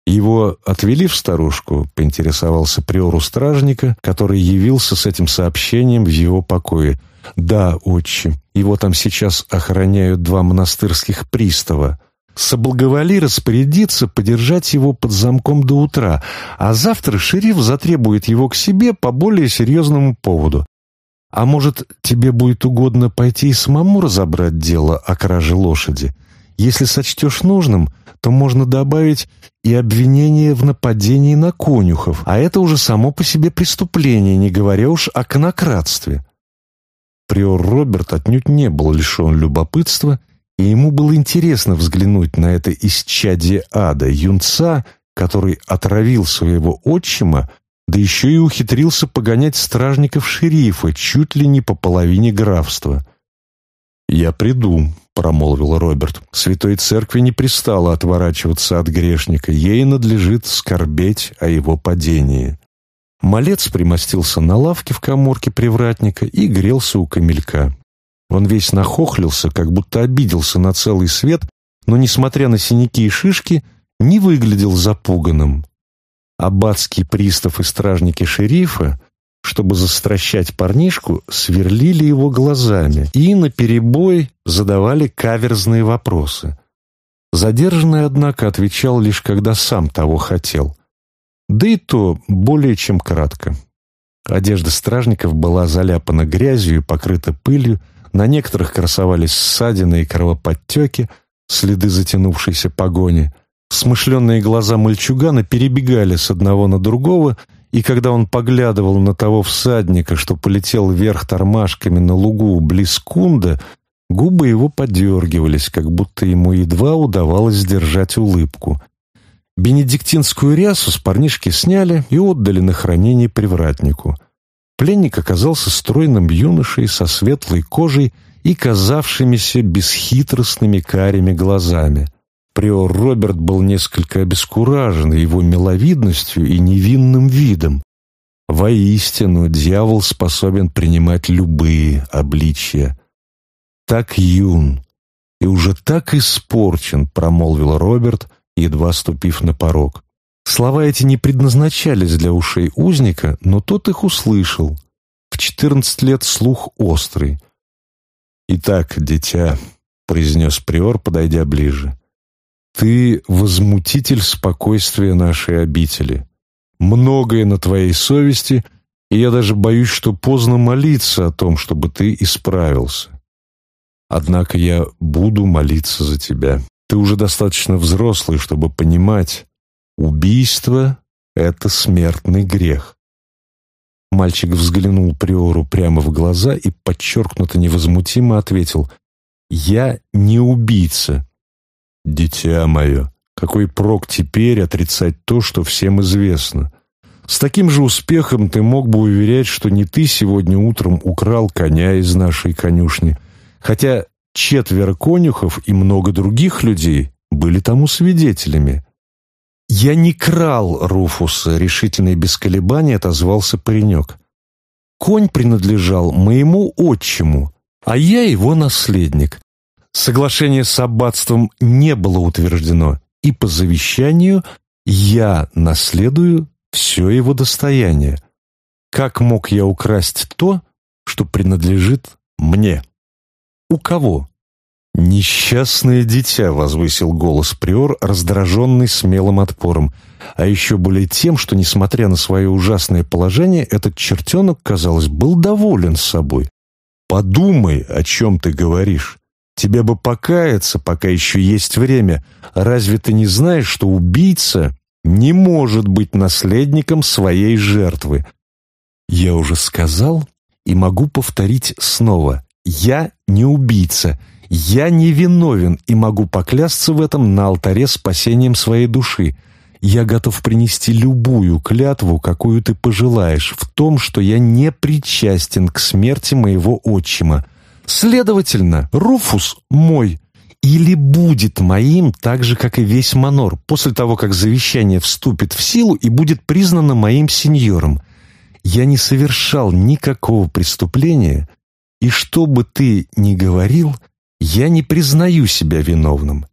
Его отвели в старушку, поинтересовался приору стражника, который явился с этим сообщением в его покое. «Да, отчим, его там сейчас охраняют два монастырских пристава соблаговоли распорядиться подержать его под замком до утра, а завтра шериф затребует его к себе по более серьезному поводу. А может, тебе будет угодно пойти и самому разобрать дело о краже лошади? Если сочтешь нужным, то можно добавить и обвинение в нападении на конюхов, а это уже само по себе преступление, не говоря уж о конократстве. Приор Роберт отнюдь не был лишен любопытства и ему было интересно взглянуть на это исчадие ада, юнца, который отравил своего отчима, да еще и ухитрился погонять стражников шерифа чуть ли не по половине графства. «Я приду», — промолвил Роберт. «Святой Церкви не пристало отворачиваться от грешника, ей надлежит скорбеть о его падении». Малец примостился на лавке в коморке привратника и грелся у камелька. Он весь нахохлился, как будто обиделся на целый свет, но, несмотря на синяки и шишки, не выглядел запуганным. Аббатский пристав и стражники шерифа, чтобы застращать парнишку, сверлили его глазами и наперебой задавали каверзные вопросы. Задержанный, однако, отвечал лишь когда сам того хотел. Да и то более чем кратко. Одежда стражников была заляпана грязью и покрыта пылью, на некоторых красовались ссадины и кровоподтеки, следы затянувшейся погони. Смышленные глаза мальчугана перебегали с одного на другого, и когда он поглядывал на того всадника, что полетел вверх тормашками на лугу близ Кунда, губы его подергивались, как будто ему едва удавалось сдержать улыбку. Бенедиктинскую рясу с парнишки сняли и отдали на хранение привратнику — Пленник оказался стройным юношей со светлой кожей и казавшимися бесхитростными карими глазами. Приор Роберт был несколько обескуражен его миловидностью и невинным видом. Воистину, дьявол способен принимать любые обличия. «Так юн и уже так испорчен», — промолвил Роберт, едва ступив на порог. Слова эти не предназначались для ушей узника, но тот их услышал. В четырнадцать лет слух острый. «Итак, дитя», — произнес приор, подойдя ближе, — «ты возмутитель спокойствия нашей обители. Многое на твоей совести, и я даже боюсь, что поздно молиться о том, чтобы ты исправился. Однако я буду молиться за тебя. Ты уже достаточно взрослый, чтобы понимать, Убийство — это смертный грех. Мальчик взглянул Приору прямо в глаза и подчеркнуто невозмутимо ответил «Я не убийца». «Дитя мое, какой прок теперь отрицать то, что всем известно? С таким же успехом ты мог бы уверять, что не ты сегодня утром украл коня из нашей конюшни, хотя четверо конюхов и много других людей были тому свидетелями. «Я не крал Руфус, — решительно и без колебаний отозвался паренек. «Конь принадлежал моему отчиму, а я его наследник. Соглашение с аббатством не было утверждено, и по завещанию я наследую все его достояние. Как мог я украсть то, что принадлежит мне? У кого? «Несчастное дитя!» — возвысил голос Приор, раздраженный смелым отпором. А еще более тем, что, несмотря на свое ужасное положение, этот чертенок, казалось, был доволен собой. «Подумай, о чем ты говоришь. Тебе бы покаяться, пока еще есть время. Разве ты не знаешь, что убийца не может быть наследником своей жертвы?» «Я уже сказал и могу повторить снова. Я не убийца». Я не виновен и могу поклясться в этом на алтаре спасением своей души. Я готов принести любую клятву, какую ты пожелаешь, в том, что я не причастен к смерти моего отчима. Следовательно, Руфус мой» или будет моим, так же, как и весь манор, после того, как завещание вступит в силу и будет признано моим сеньором. Я не совершал никакого преступления, и что бы ты ни говорил, я не признаю себя виновным.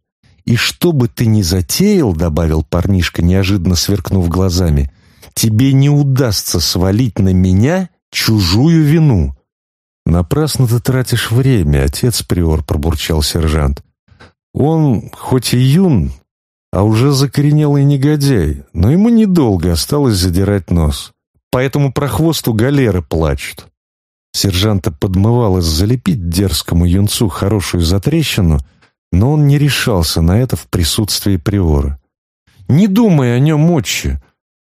И что бы ты ни затеял, — добавил парнишка, неожиданно сверкнув глазами, — тебе не удастся свалить на меня чужую вину. Напрасно ты тратишь время, — отец приор пробурчал сержант. Он, хоть и юн, а уже закоренелый негодяй, но ему недолго осталось задирать нос. Поэтому про хвосту галеры плачут. Сержанта подмывало залепить дерзкому юнцу хорошую затрещину, но он не решался на это в присутствии приора. «Не думай о нем, мочи.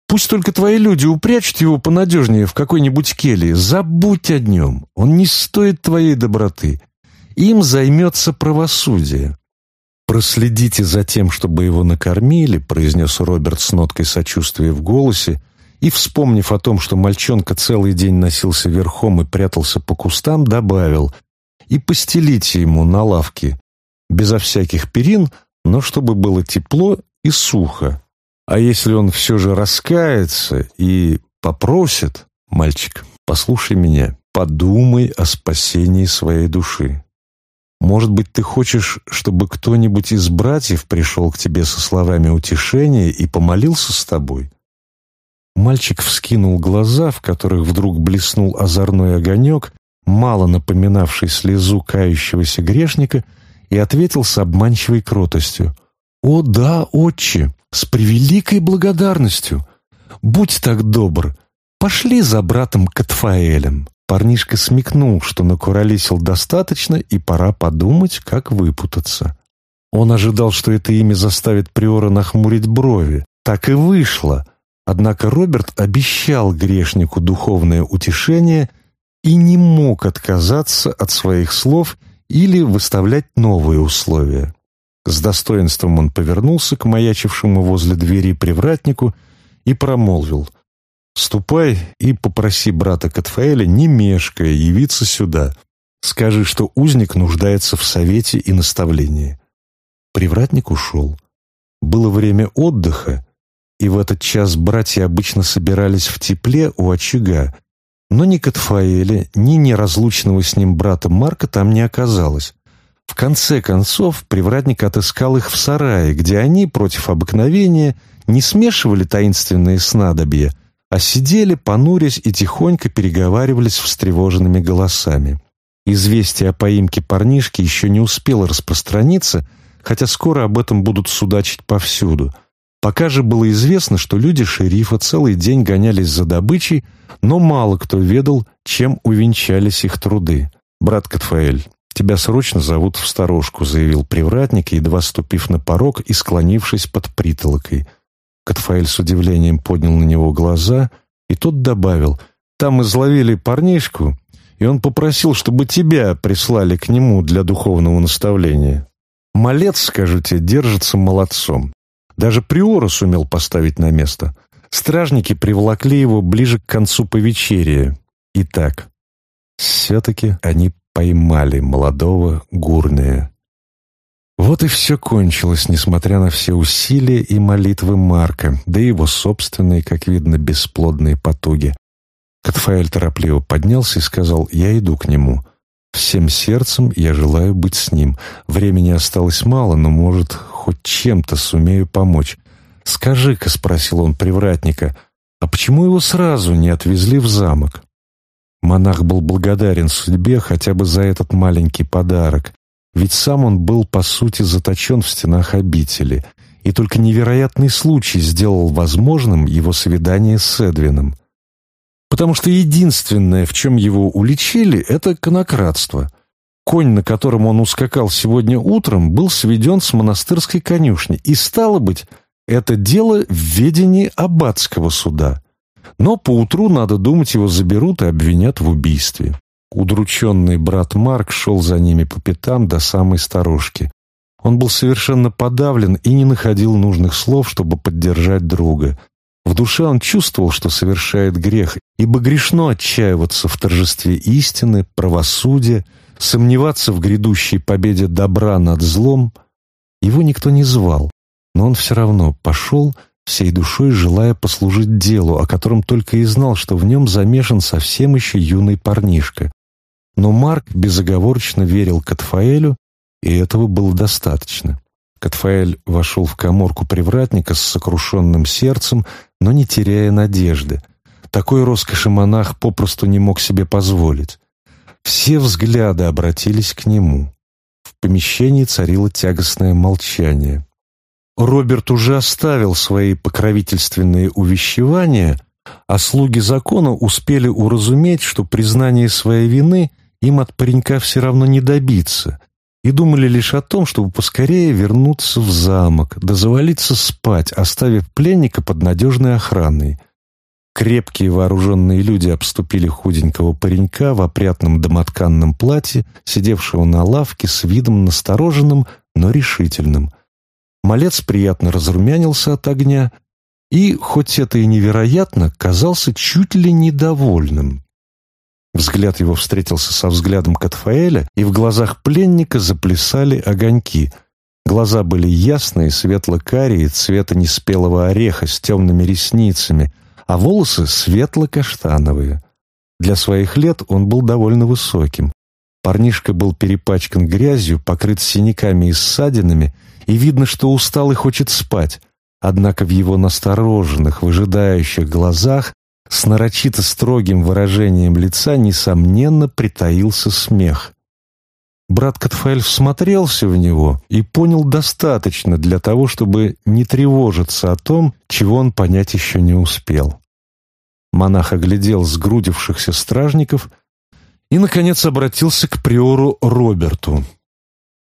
Пусть только твои люди упрячут его понадежнее в какой-нибудь келье. Забудь о нем! Он не стоит твоей доброты. Им займется правосудие». «Проследите за тем, чтобы его накормили», — произнес Роберт с ноткой сочувствия в голосе — и, вспомнив о том, что мальчонка целый день носился верхом и прятался по кустам, добавил «И постелите ему на лавке, безо всяких перин, но чтобы было тепло и сухо. А если он все же раскается и попросит, мальчик, послушай меня, подумай о спасении своей души. Может быть, ты хочешь, чтобы кто-нибудь из братьев пришел к тебе со словами утешения и помолился с тобой? Мальчик вскинул глаза, в которых вдруг блеснул озорной огонек, мало напоминавший слезу кающегося грешника, и ответил с обманчивой кротостью. «О да, отче, с превеликой благодарностью! Будь так добр, пошли за братом Катфаэлем!» Парнишка смекнул, что накуролесил достаточно, и пора подумать, как выпутаться. Он ожидал, что это имя заставит Приора нахмурить брови. Так и вышло — Однако Роберт обещал грешнику духовное утешение и не мог отказаться от своих слов или выставлять новые условия. С достоинством он повернулся к маячившему возле двери привратнику и промолвил «Ступай и попроси брата Катфаэля, не мешкая, явиться сюда. Скажи, что узник нуждается в совете и наставлении». Привратник ушел. Было время отдыха, и в этот час братья обычно собирались в тепле у очага, но ни Катфаэля, ни неразлучного с ним брата Марка там не оказалось. В конце концов, привратник отыскал их в сарае, где они, против обыкновения, не смешивали таинственные снадобья, а сидели, понурясь и тихонько переговаривались встревоженными голосами. Известие о поимке парнишки еще не успело распространиться, хотя скоро об этом будут судачить повсюду — Пока же было известно, что люди шерифа целый день гонялись за добычей, но мало кто ведал, чем увенчались их труды. «Брат Катфаэль, тебя срочно зовут в сторожку», — заявил привратник, едва ступив на порог и склонившись под притолокой. Катфаэль с удивлением поднял на него глаза, и тот добавил, «Там изловили парнишку, и он попросил, чтобы тебя прислали к нему для духовного наставления. Малец, скажу тебе, держится молодцом. Даже Приора сумел поставить на место. Стражники привлекли его ближе к концу повечерия. Итак, все-таки они поймали молодого Гурния. Вот и все кончилось, несмотря на все усилия и молитвы Марка, да и его собственные, как видно, бесплодные потуги. Катфаэль торопливо поднялся и сказал «Я иду к нему». Всем сердцем я желаю быть с ним. Времени осталось мало, но, может, хоть чем-то сумею помочь. «Скажи-ка», — спросил он привратника, — «а почему его сразу не отвезли в замок?» Монах был благодарен судьбе хотя бы за этот маленький подарок, ведь сам он был, по сути, заточен в стенах обители, и только невероятный случай сделал возможным его свидание с Эдвином. Потому что единственное, в чем его уличили, это конократство — Конь, на котором он ускакал сегодня утром, был сведен с монастырской конюшни, и, стало быть, это дело в ведении аббатского суда. Но поутру, надо думать, его заберут и обвинят в убийстве. Удрученный брат Марк шел за ними по пятам до самой сторожки. Он был совершенно подавлен и не находил нужных слов, чтобы поддержать друга. В душе он чувствовал, что совершает грех, ибо грешно отчаиваться в торжестве истины, правосудия, Сомневаться в грядущей победе добра над злом его никто не звал, но он все равно пошел, всей душой желая послужить делу, о котором только и знал, что в нем замешан совсем еще юный парнишка. Но Марк безоговорочно верил Катфаэлю, и этого было достаточно. Катфаэль вошел в коморку привратника с сокрушенным сердцем, но не теряя надежды. Такой роскоши монах попросту не мог себе позволить. Все взгляды обратились к нему. В помещении царило тягостное молчание. Роберт уже оставил свои покровительственные увещевания, а слуги закона успели уразуметь, что признание своей вины им от паренька все равно не добиться, и думали лишь о том, чтобы поскорее вернуться в замок, да завалиться спать, оставив пленника под надежной охраной – Крепкие вооруженные люди обступили худенького паренька в опрятном домотканном платье, сидевшего на лавке с видом настороженным, но решительным. Малец приятно разрумянился от огня и, хоть это и невероятно, казался чуть ли недовольным. Взгляд его встретился со взглядом Катфаэля, и в глазах пленника заплясали огоньки. Глаза были ясные, светло-карие, цвета неспелого ореха с темными ресницами — а волосы светло-каштановые. Для своих лет он был довольно высоким. Парнишка был перепачкан грязью, покрыт синяками и ссадинами, и видно, что устал и хочет спать. Однако в его настороженных, выжидающих глазах с нарочито строгим выражением лица, несомненно, притаился смех. Брат Катфаэль всмотрелся в него и понял достаточно для того, чтобы не тревожиться о том, чего он понять еще не успел. Монах оглядел сгрудившихся стражников и, наконец, обратился к приору Роберту.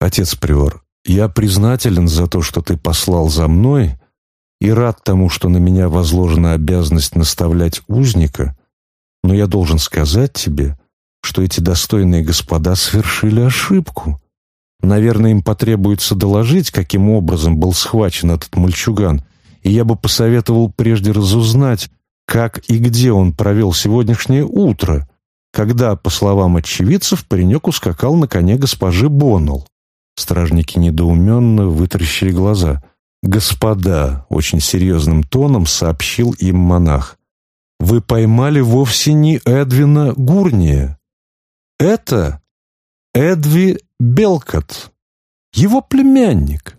«Отец приор, я признателен за то, что ты послал за мной, и рад тому, что на меня возложена обязанность наставлять узника, но я должен сказать тебе, что эти достойные господа совершили ошибку. Наверное, им потребуется доложить, каким образом был схвачен этот мальчуган, и я бы посоветовал прежде разузнать, как и где он провел сегодняшнее утро, когда, по словам очевидцев, паренек ускакал на коне госпожи Боннелл. Стражники недоуменно вытаращили глаза. «Господа!» — очень серьезным тоном сообщил им монах. «Вы поймали вовсе не Эдвина Гурния. Это Эдви Белкот, его племянник.